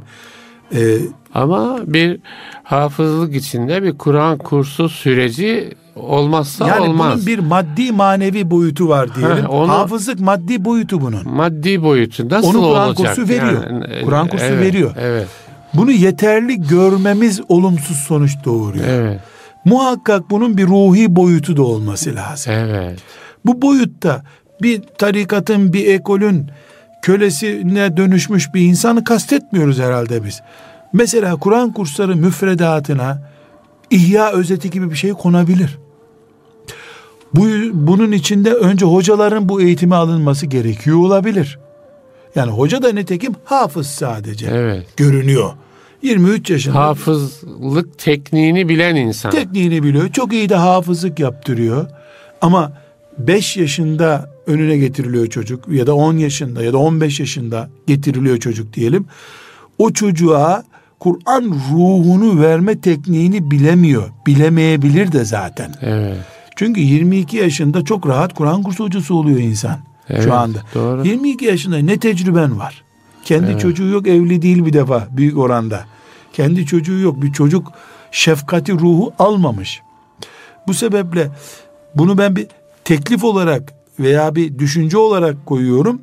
Ee, Ama bir hafızlık içinde bir Kur'an kursu süreci olmazsa yani olmaz. bunun bir maddi manevi boyutu var diyelim. Ha, onu- Hafızlık maddi boyutu bunun. Maddi boyutu nasıl Onu Kur'an olacak? kursu veriyor. Yani, Kur'an kursu evet, veriyor. Evet. Bunu yeterli görmemiz olumsuz sonuç doğuruyor. Evet. Muhakkak bunun bir ruhi boyutu da olması lazım. Evet. Bu boyutta bir tarikatın, bir ekolün kölesine dönüşmüş bir insanı kastetmiyoruz herhalde biz. Mesela Kur'an kursları müfredatına ihya özeti gibi bir şey konabilir. Bu, bunun içinde önce hocaların bu eğitime alınması gerekiyor olabilir. Yani hoca da nitekim hafız sadece. Evet. Görünüyor. 23 yaşında. Hafızlık tekniğini bilen insan. Tekniğini biliyor. Çok iyi de hafızlık yaptırıyor. Ama 5 yaşında önüne getiriliyor çocuk ya da 10 yaşında ya da 15 yaşında getiriliyor çocuk diyelim. O çocuğa Kur'an ruhunu verme tekniğini bilemiyor. Bilemeyebilir de zaten. Evet. Çünkü 22 yaşında çok rahat Kur'an kursu hocası oluyor insan Evet, şu anda. doğru. 22 yaşında ne tecrüben var? Kendi çocuğu yok, evli değil bir defa büyük oranda. Kendi çocuğu yok. Bir çocuk şefkati ruhu almamış. Bu sebeple bunu ben bir teklif olarak veya bir düşünce olarak koyuyorum.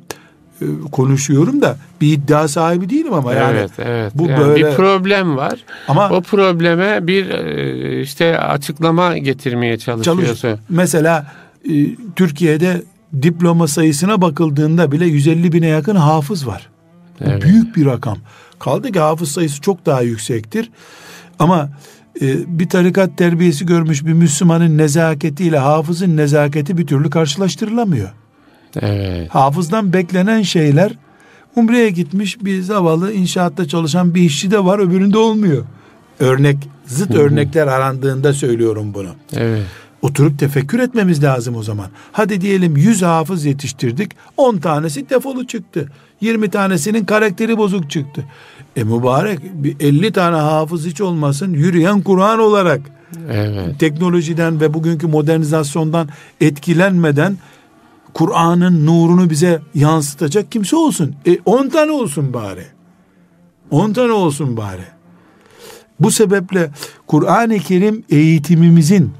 Ee, konuşuyorum da bir iddia sahibi değilim ama yani evet, evet. bu Yani böyle bir problem var. ama O probleme bir e, işte açıklama getirmeye çalış çalışıyorsun. mesela e, Türkiye'de diploma sayısına bakıldığında bile 150 bine yakın hafız var. Bu Evet. büyük bir rakam. Kaldı ki hafız sayısı çok daha yüksektir. Ama e, bir tarikat terbiyesi görmüş bir Müslümanın nezaketiyle hafızın nezaketi bir türlü karşılaştırılamıyor. Evet. Hafızdan beklenen şeyler Umre'ye gitmiş bir zavallı inşaatta çalışan bir işçi de var öbüründe olmuyor. Örnek, zıt örnekler arandığında söylüyorum bunu. Evet. Oturup tefekkür etmemiz lazım o zaman. Hadi diyelim 100 hafız yetiştirdik. 10 tanesi defolu çıktı. 20 tanesinin karakteri bozuk çıktı. E mübarek bir 50 tane hafız hiç olmasın yürüyen Kur'an olarak Evet. teknolojiden ve bugünkü modernizasyondan etkilenmeden Kur'an'ın nurunu bize yansıtacak kimse olsun. E 10 tane olsun bari. 10 tane olsun bari. Bu sebeple Kur'an-ı Kerim eğitimimizin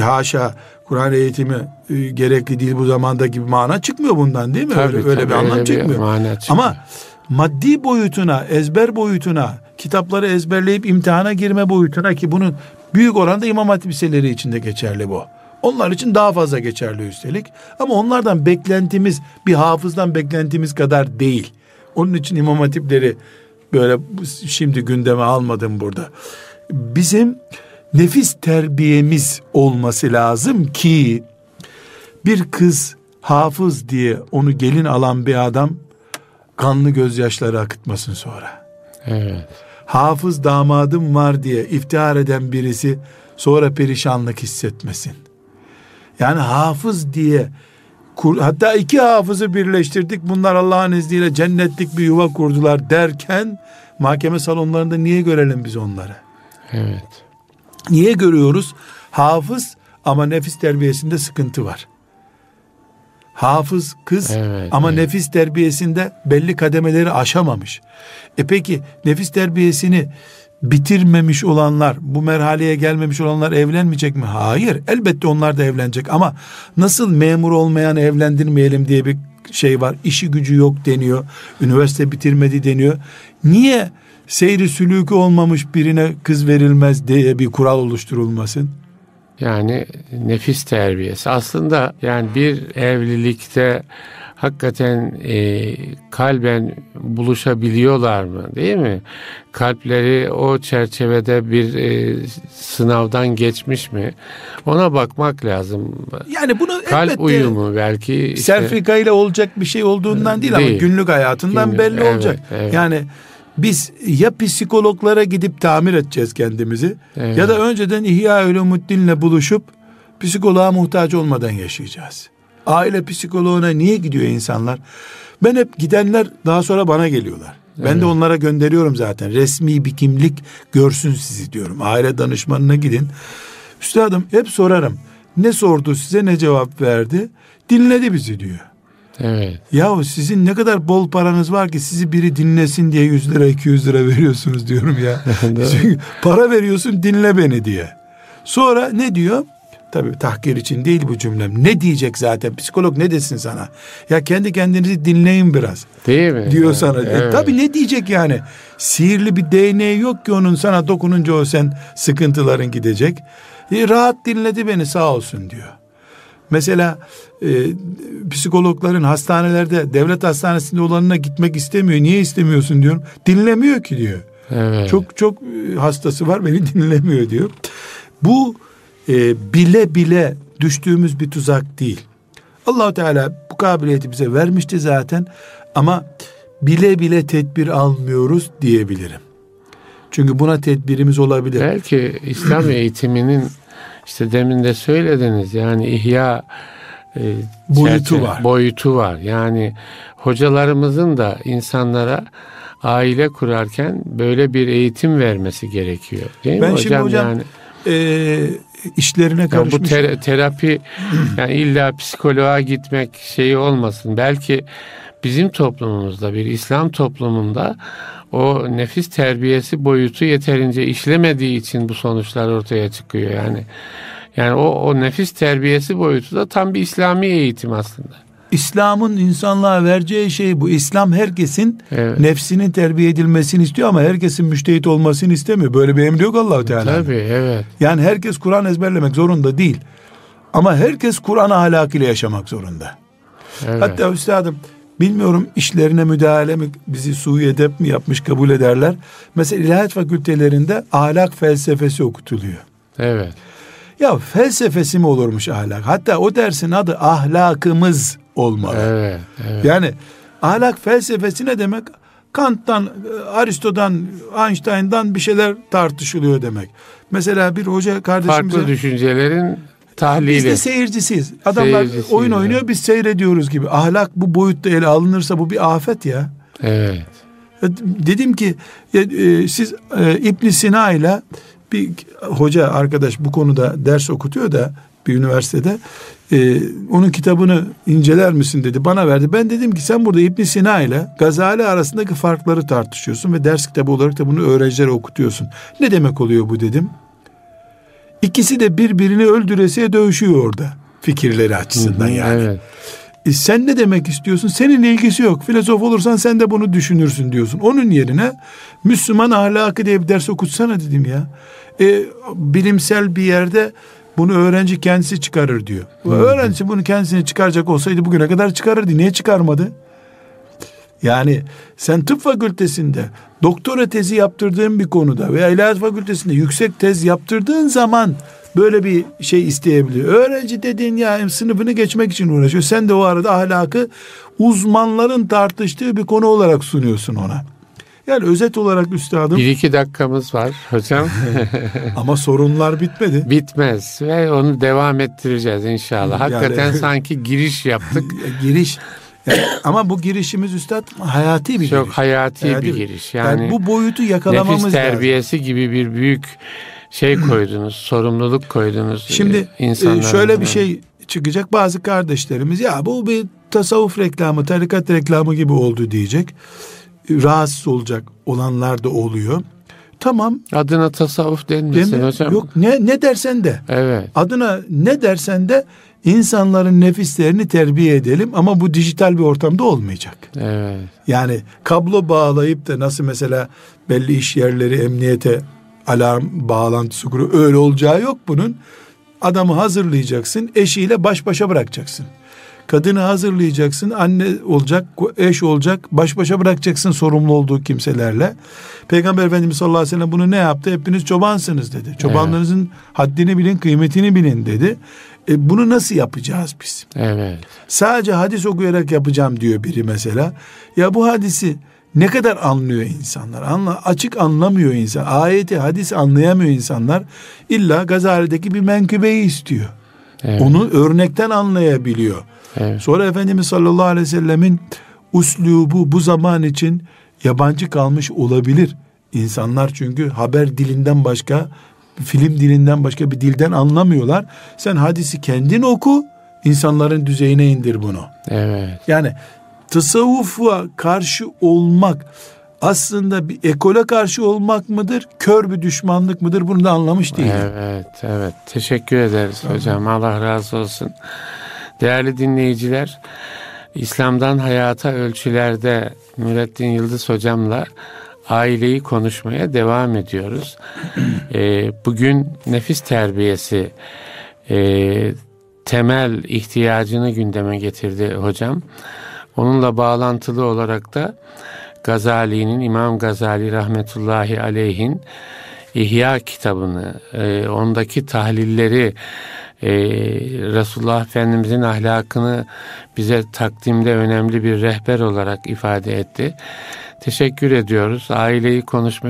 haşa Kur'an eğitimi e, gerekli değil bu zamanda gibi mana çıkmıyor bundan değil mi? Tabii, öyle, öyle tabii, bir anlam öyle bir çıkmıyor. mana çıkmıyor. Ama maddi boyutuna, ezber boyutuna, kitapları ezberleyip imtihana girme boyutuna ki bunun büyük oranda İmam Hatip liseleri içinde geçerli bu. Onlar için daha fazla geçerli üstelik. Ama onlardan beklentimiz bir hafızdan beklentimiz kadar değil. Onun için İmam Hatipleri böyle şimdi gündeme almadım burada. Bizim nefis terbiyemiz olması lazım ki bir kız hafız diye onu gelin alan bir adam kanlı gözyaşları akıtmasın sonra. Evet. Hafız damadım var diye iftihar eden birisi sonra perişanlık hissetmesin. Yani hafız diye hatta iki hafızı birleştirdik bunlar Allah'ın izniyle cennetlik bir yuva kurdular derken mahkeme salonlarında niye görelim biz onları? Evet. Niye görüyoruz? Hafız ama nefis terbiyesinde sıkıntı var. Hafız kız Evet, ama evet. nefis terbiyesinde belli kademeleri aşamamış. E peki nefis terbiyesini bitirmemiş olanlar, bu merhaleye gelmemiş olanlar evlenmeyecek mi? Hayır. Elbette onlar da evlenecek ama nasıl memur olmayan evlendirmeyelim diye bir şey var. İşi gücü yok deniyor. Üniversite bitirmedi deniyor. Niye seyri sülükü olmamış birine kız verilmez diye bir kural oluşturulmasın. Yani nefis terbiyesi. Aslında yani bir evlilikte hakikaten e, kalben buluşabiliyorlar mı değil mi? Kalpleri o çerçevede bir e, sınavdan geçmiş mi? Ona bakmak lazım. Yani bunu Kalp uyumu belki işte, serfika ile olacak bir şey olduğundan değil, ama Değil. günlük hayatından Günlük, belli evet, olacak. evet. Yani biz ya psikologlara gidip tamir edeceğiz kendimizi Evet. ya da önceden İhya Ulumuddin'le buluşup psikoloğa muhtaç olmadan yaşayacağız. Aile psikoloğuna niye gidiyor insanlar? Ben hep gidenler daha sonra bana geliyorlar. Ben de onlara gönderiyorum zaten. Resmi bir kimlik görsün sizi diyorum. Aile danışmanına gidin. Üstadım hep sorarım. Ne sordu size ne cevap verdi? Dinledi bizi diyor. Evet. Yahu sizin ne kadar bol paranız var ki sizi biri dinlesin diye 100 lira 200 lira veriyorsunuz diyorum ya. [laughs] Çünkü para veriyorsun dinle beni diye. Sonra ne diyor? Tabii tahkir için değil bu cümlem. Ne diyecek zaten? Psikolog ne desin sana? Ya kendi kendinizi dinleyin biraz Değil mi? diyor Evet, sana. E, evet. tabii ne diyecek yani? Sihirli bir değneği yok ki onun sana dokununca o sen sıkıntıların gidecek. E, rahat dinledi beni sağ olsun diyor. Mesela e, psikologların hastanelerde devlet hastanesinde olanına gitmek istemiyor. Niye istemiyorsun diyorum. Dinlemiyor ki diyor. Evet. Çok çok e, hastası var beni [laughs] dinlemiyor diyor. Bu e, bile bile düştüğümüz bir tuzak değil. Allahu Teala bu kabiliyeti bize vermişti zaten ama bile bile tedbir almıyoruz diyebilirim. Çünkü buna tedbirimiz olabilir. Belki İslam [clears throat] eğitiminin işte demin de söylediniz yani ihya e, Boyutu çerçeve- var. Boyutu var. Yani hocalarımızın da insanlara aile kurarken böyle bir eğitim vermesi gerekiyor. Değil Ben mi hocam? hocam yani, E, işlerine yani bu karışmış. ter- terapi yani illa psikoloğa gitmek şeyi olmasın. Belki bizim toplumumuzda bir İslam toplumunda o nefis terbiyesi boyutu yeterince işlemediği için bu sonuçlar ortaya çıkıyor yani. Yani o, o nefis terbiyesi boyutu da tam bir İslami eğitim aslında. İslam'ın insanlığa vereceği şey bu. İslam herkesin Evet. nefsinin terbiye edilmesini istiyor ama herkesin müştehit olmasını istemiyor. Böyle bir emri yok Allahu Teala. Tabii evet. Yani herkes Kur'an ezberlemek zorunda değil. Ama herkes Kur'an ahlakıyla yaşamak zorunda. evet. Hatta üstadım bilmiyorum işlerine müdahale mi bizi suyu edep mi yapmış kabul ederler. Mesela ilahiyat fakültelerinde ahlak felsefesi okutuluyor. evet. Ya felsefesi mi olurmuş ahlak? Hatta o dersin adı ahlakımız olmalı. Evet. Evet. Yani ahlak felsefesi ne demek? Kant'tan, Aristo'dan, Einstein'dan bir şeyler tartışılıyor demek. Mesela bir hoca kardeşimize... Farklı düşüncelerin Biz tahlili. de seyircisiyiz. Adamlar Seyircisiyiz, oyun oynuyor evet. biz seyrediyoruz gibi. Ahlak bu boyutta ele alınırsa bu bir afet ya. Evet. Dedim ki e, e, siz e, İbn Sina ile bir hoca arkadaş bu konuda ders okutuyor da bir üniversitede e, onun kitabını inceler misin dedi bana verdi. Ben dedim ki sen burada İbn Sina ile Gazali arasındaki farkları tartışıyorsun ve ders kitabı olarak da bunu öğrencilere okutuyorsun. Ne demek oluyor bu dedim. İkisi de birbirini öldüresiye dövüşüyor orada fikirleri açısından yani. Evet. E sen ne demek istiyorsun? Senin ilgisi yok. Filozof olursan sen de bunu düşünürsün diyorsun. Onun yerine Müslüman ahlakı diye bir ders okutsana dedim ya. E, bilimsel bir yerde bunu öğrenci kendisi çıkarır diyor. Öğrenci bunu kendisini çıkaracak olsaydı bugüne kadar çıkarırdı. Niye çıkarmadı? Yani sen tıp fakültesinde doktora tezi yaptırdığın bir konuda veya ilahiyat fakültesinde yüksek tez yaptırdığın zaman böyle bir şey isteyebiliyor. Öğrenci dediğin ya sınıfını geçmek için uğraşıyor. Sen de o arada ahlakı uzmanların tartıştığı bir konu olarak sunuyorsun ona. Yani özet olarak üstadım Bir iki dakikamız var hocam. [laughs] ama sorunlar bitmedi. Bitmez ve onu devam ettireceğiz inşallah. Yani- Hakikaten [laughs] sanki giriş yaptık. Giriş Yani ama bu girişimiz üstad hayati bir Çok giriş. hayati Hayati bir giriş. Yani, Yani, bu boyutu yakalamamız nefis lazım. terbiyesi gibi bir büyük şey [clears throat] koydunuz, sorumluluk koydunuz. Şimdi e, e, insanlarımıza. şöyle bir şey çıkacak bazı kardeşlerimiz ya bu bir tasavvuf reklamı, tarikat reklamı gibi oldu diyecek. E, Rahatsız olacak olanlar da oluyor. Tamam. Adına tasavvuf denmesin demi- hocam. Yok ne ne dersen de. Evet. Adına ne dersen de insanların nefislerini terbiye edelim ama bu dijital bir ortamda olmayacak. Evet. Yani kablo bağlayıp da nasıl mesela belli iş yerleri emniyete alarm bağlantısı kuruyor. Öyle olacağı yok bunun. Adamı hazırlayacaksın, eşiyle baş başa bırakacaksın. Kadını hazırlayacaksın, anne olacak, eş olacak, baş başa bırakacaksın sorumlu olduğu kimselerle. Peygamber Efendimiz sallallahu aleyhi ve sellem bunu ne yaptı? Hepiniz çobansınız dedi. Çobanlarınızın haddini bilin, kıymetini bilin dedi. E bunu nasıl yapacağız biz? Evet. Sadece hadis okuyarak yapacağım diyor biri mesela. Ya bu hadisi ne kadar anlıyor insanlar? Anla, açık anlamıyor insan. Ayeti, hadis anlayamıyor insanlar. İlla Gazali'deki bir menkıbeyi istiyor. Evet. Onu örnekten anlayabiliyor. Evet. Sonra Efendimiz sallallahu aleyhi ve sellemin uslubu bu zaman için yabancı kalmış olabilir. İnsanlar çünkü haber dilinden başka, film dilinden başka bir dilden anlamıyorlar. Sen hadisi kendin oku, insanların düzeyine indir bunu. Evet. Yani tasavvufa karşı olmak aslında bir ekole karşı olmak mıdır? Kör bir düşmanlık mıdır? Bunu da anlamış değilim. Evet, evet. Teşekkür ederiz hocam. Allah razı olsun. Değerli dinleyiciler, İslam'dan Hayata Ölçülerde Nurettin Yıldız hocamla aileyi konuşmaya devam ediyoruz. [clears throat] Ee, bugün nefis terbiyesi e, temel ihtiyacını gündeme getirdi hocam. Onunla bağlantılı olarak da Gazali'nin, İmam Gazali rahmetullahi aleyhin İhya kitabını, e, ondaki tahlilleri, e, Resulullah Efendimizin ahlakını bize takdimde önemli bir rehber olarak ifade etti. Teşekkür ediyoruz. Aileyi konuşmak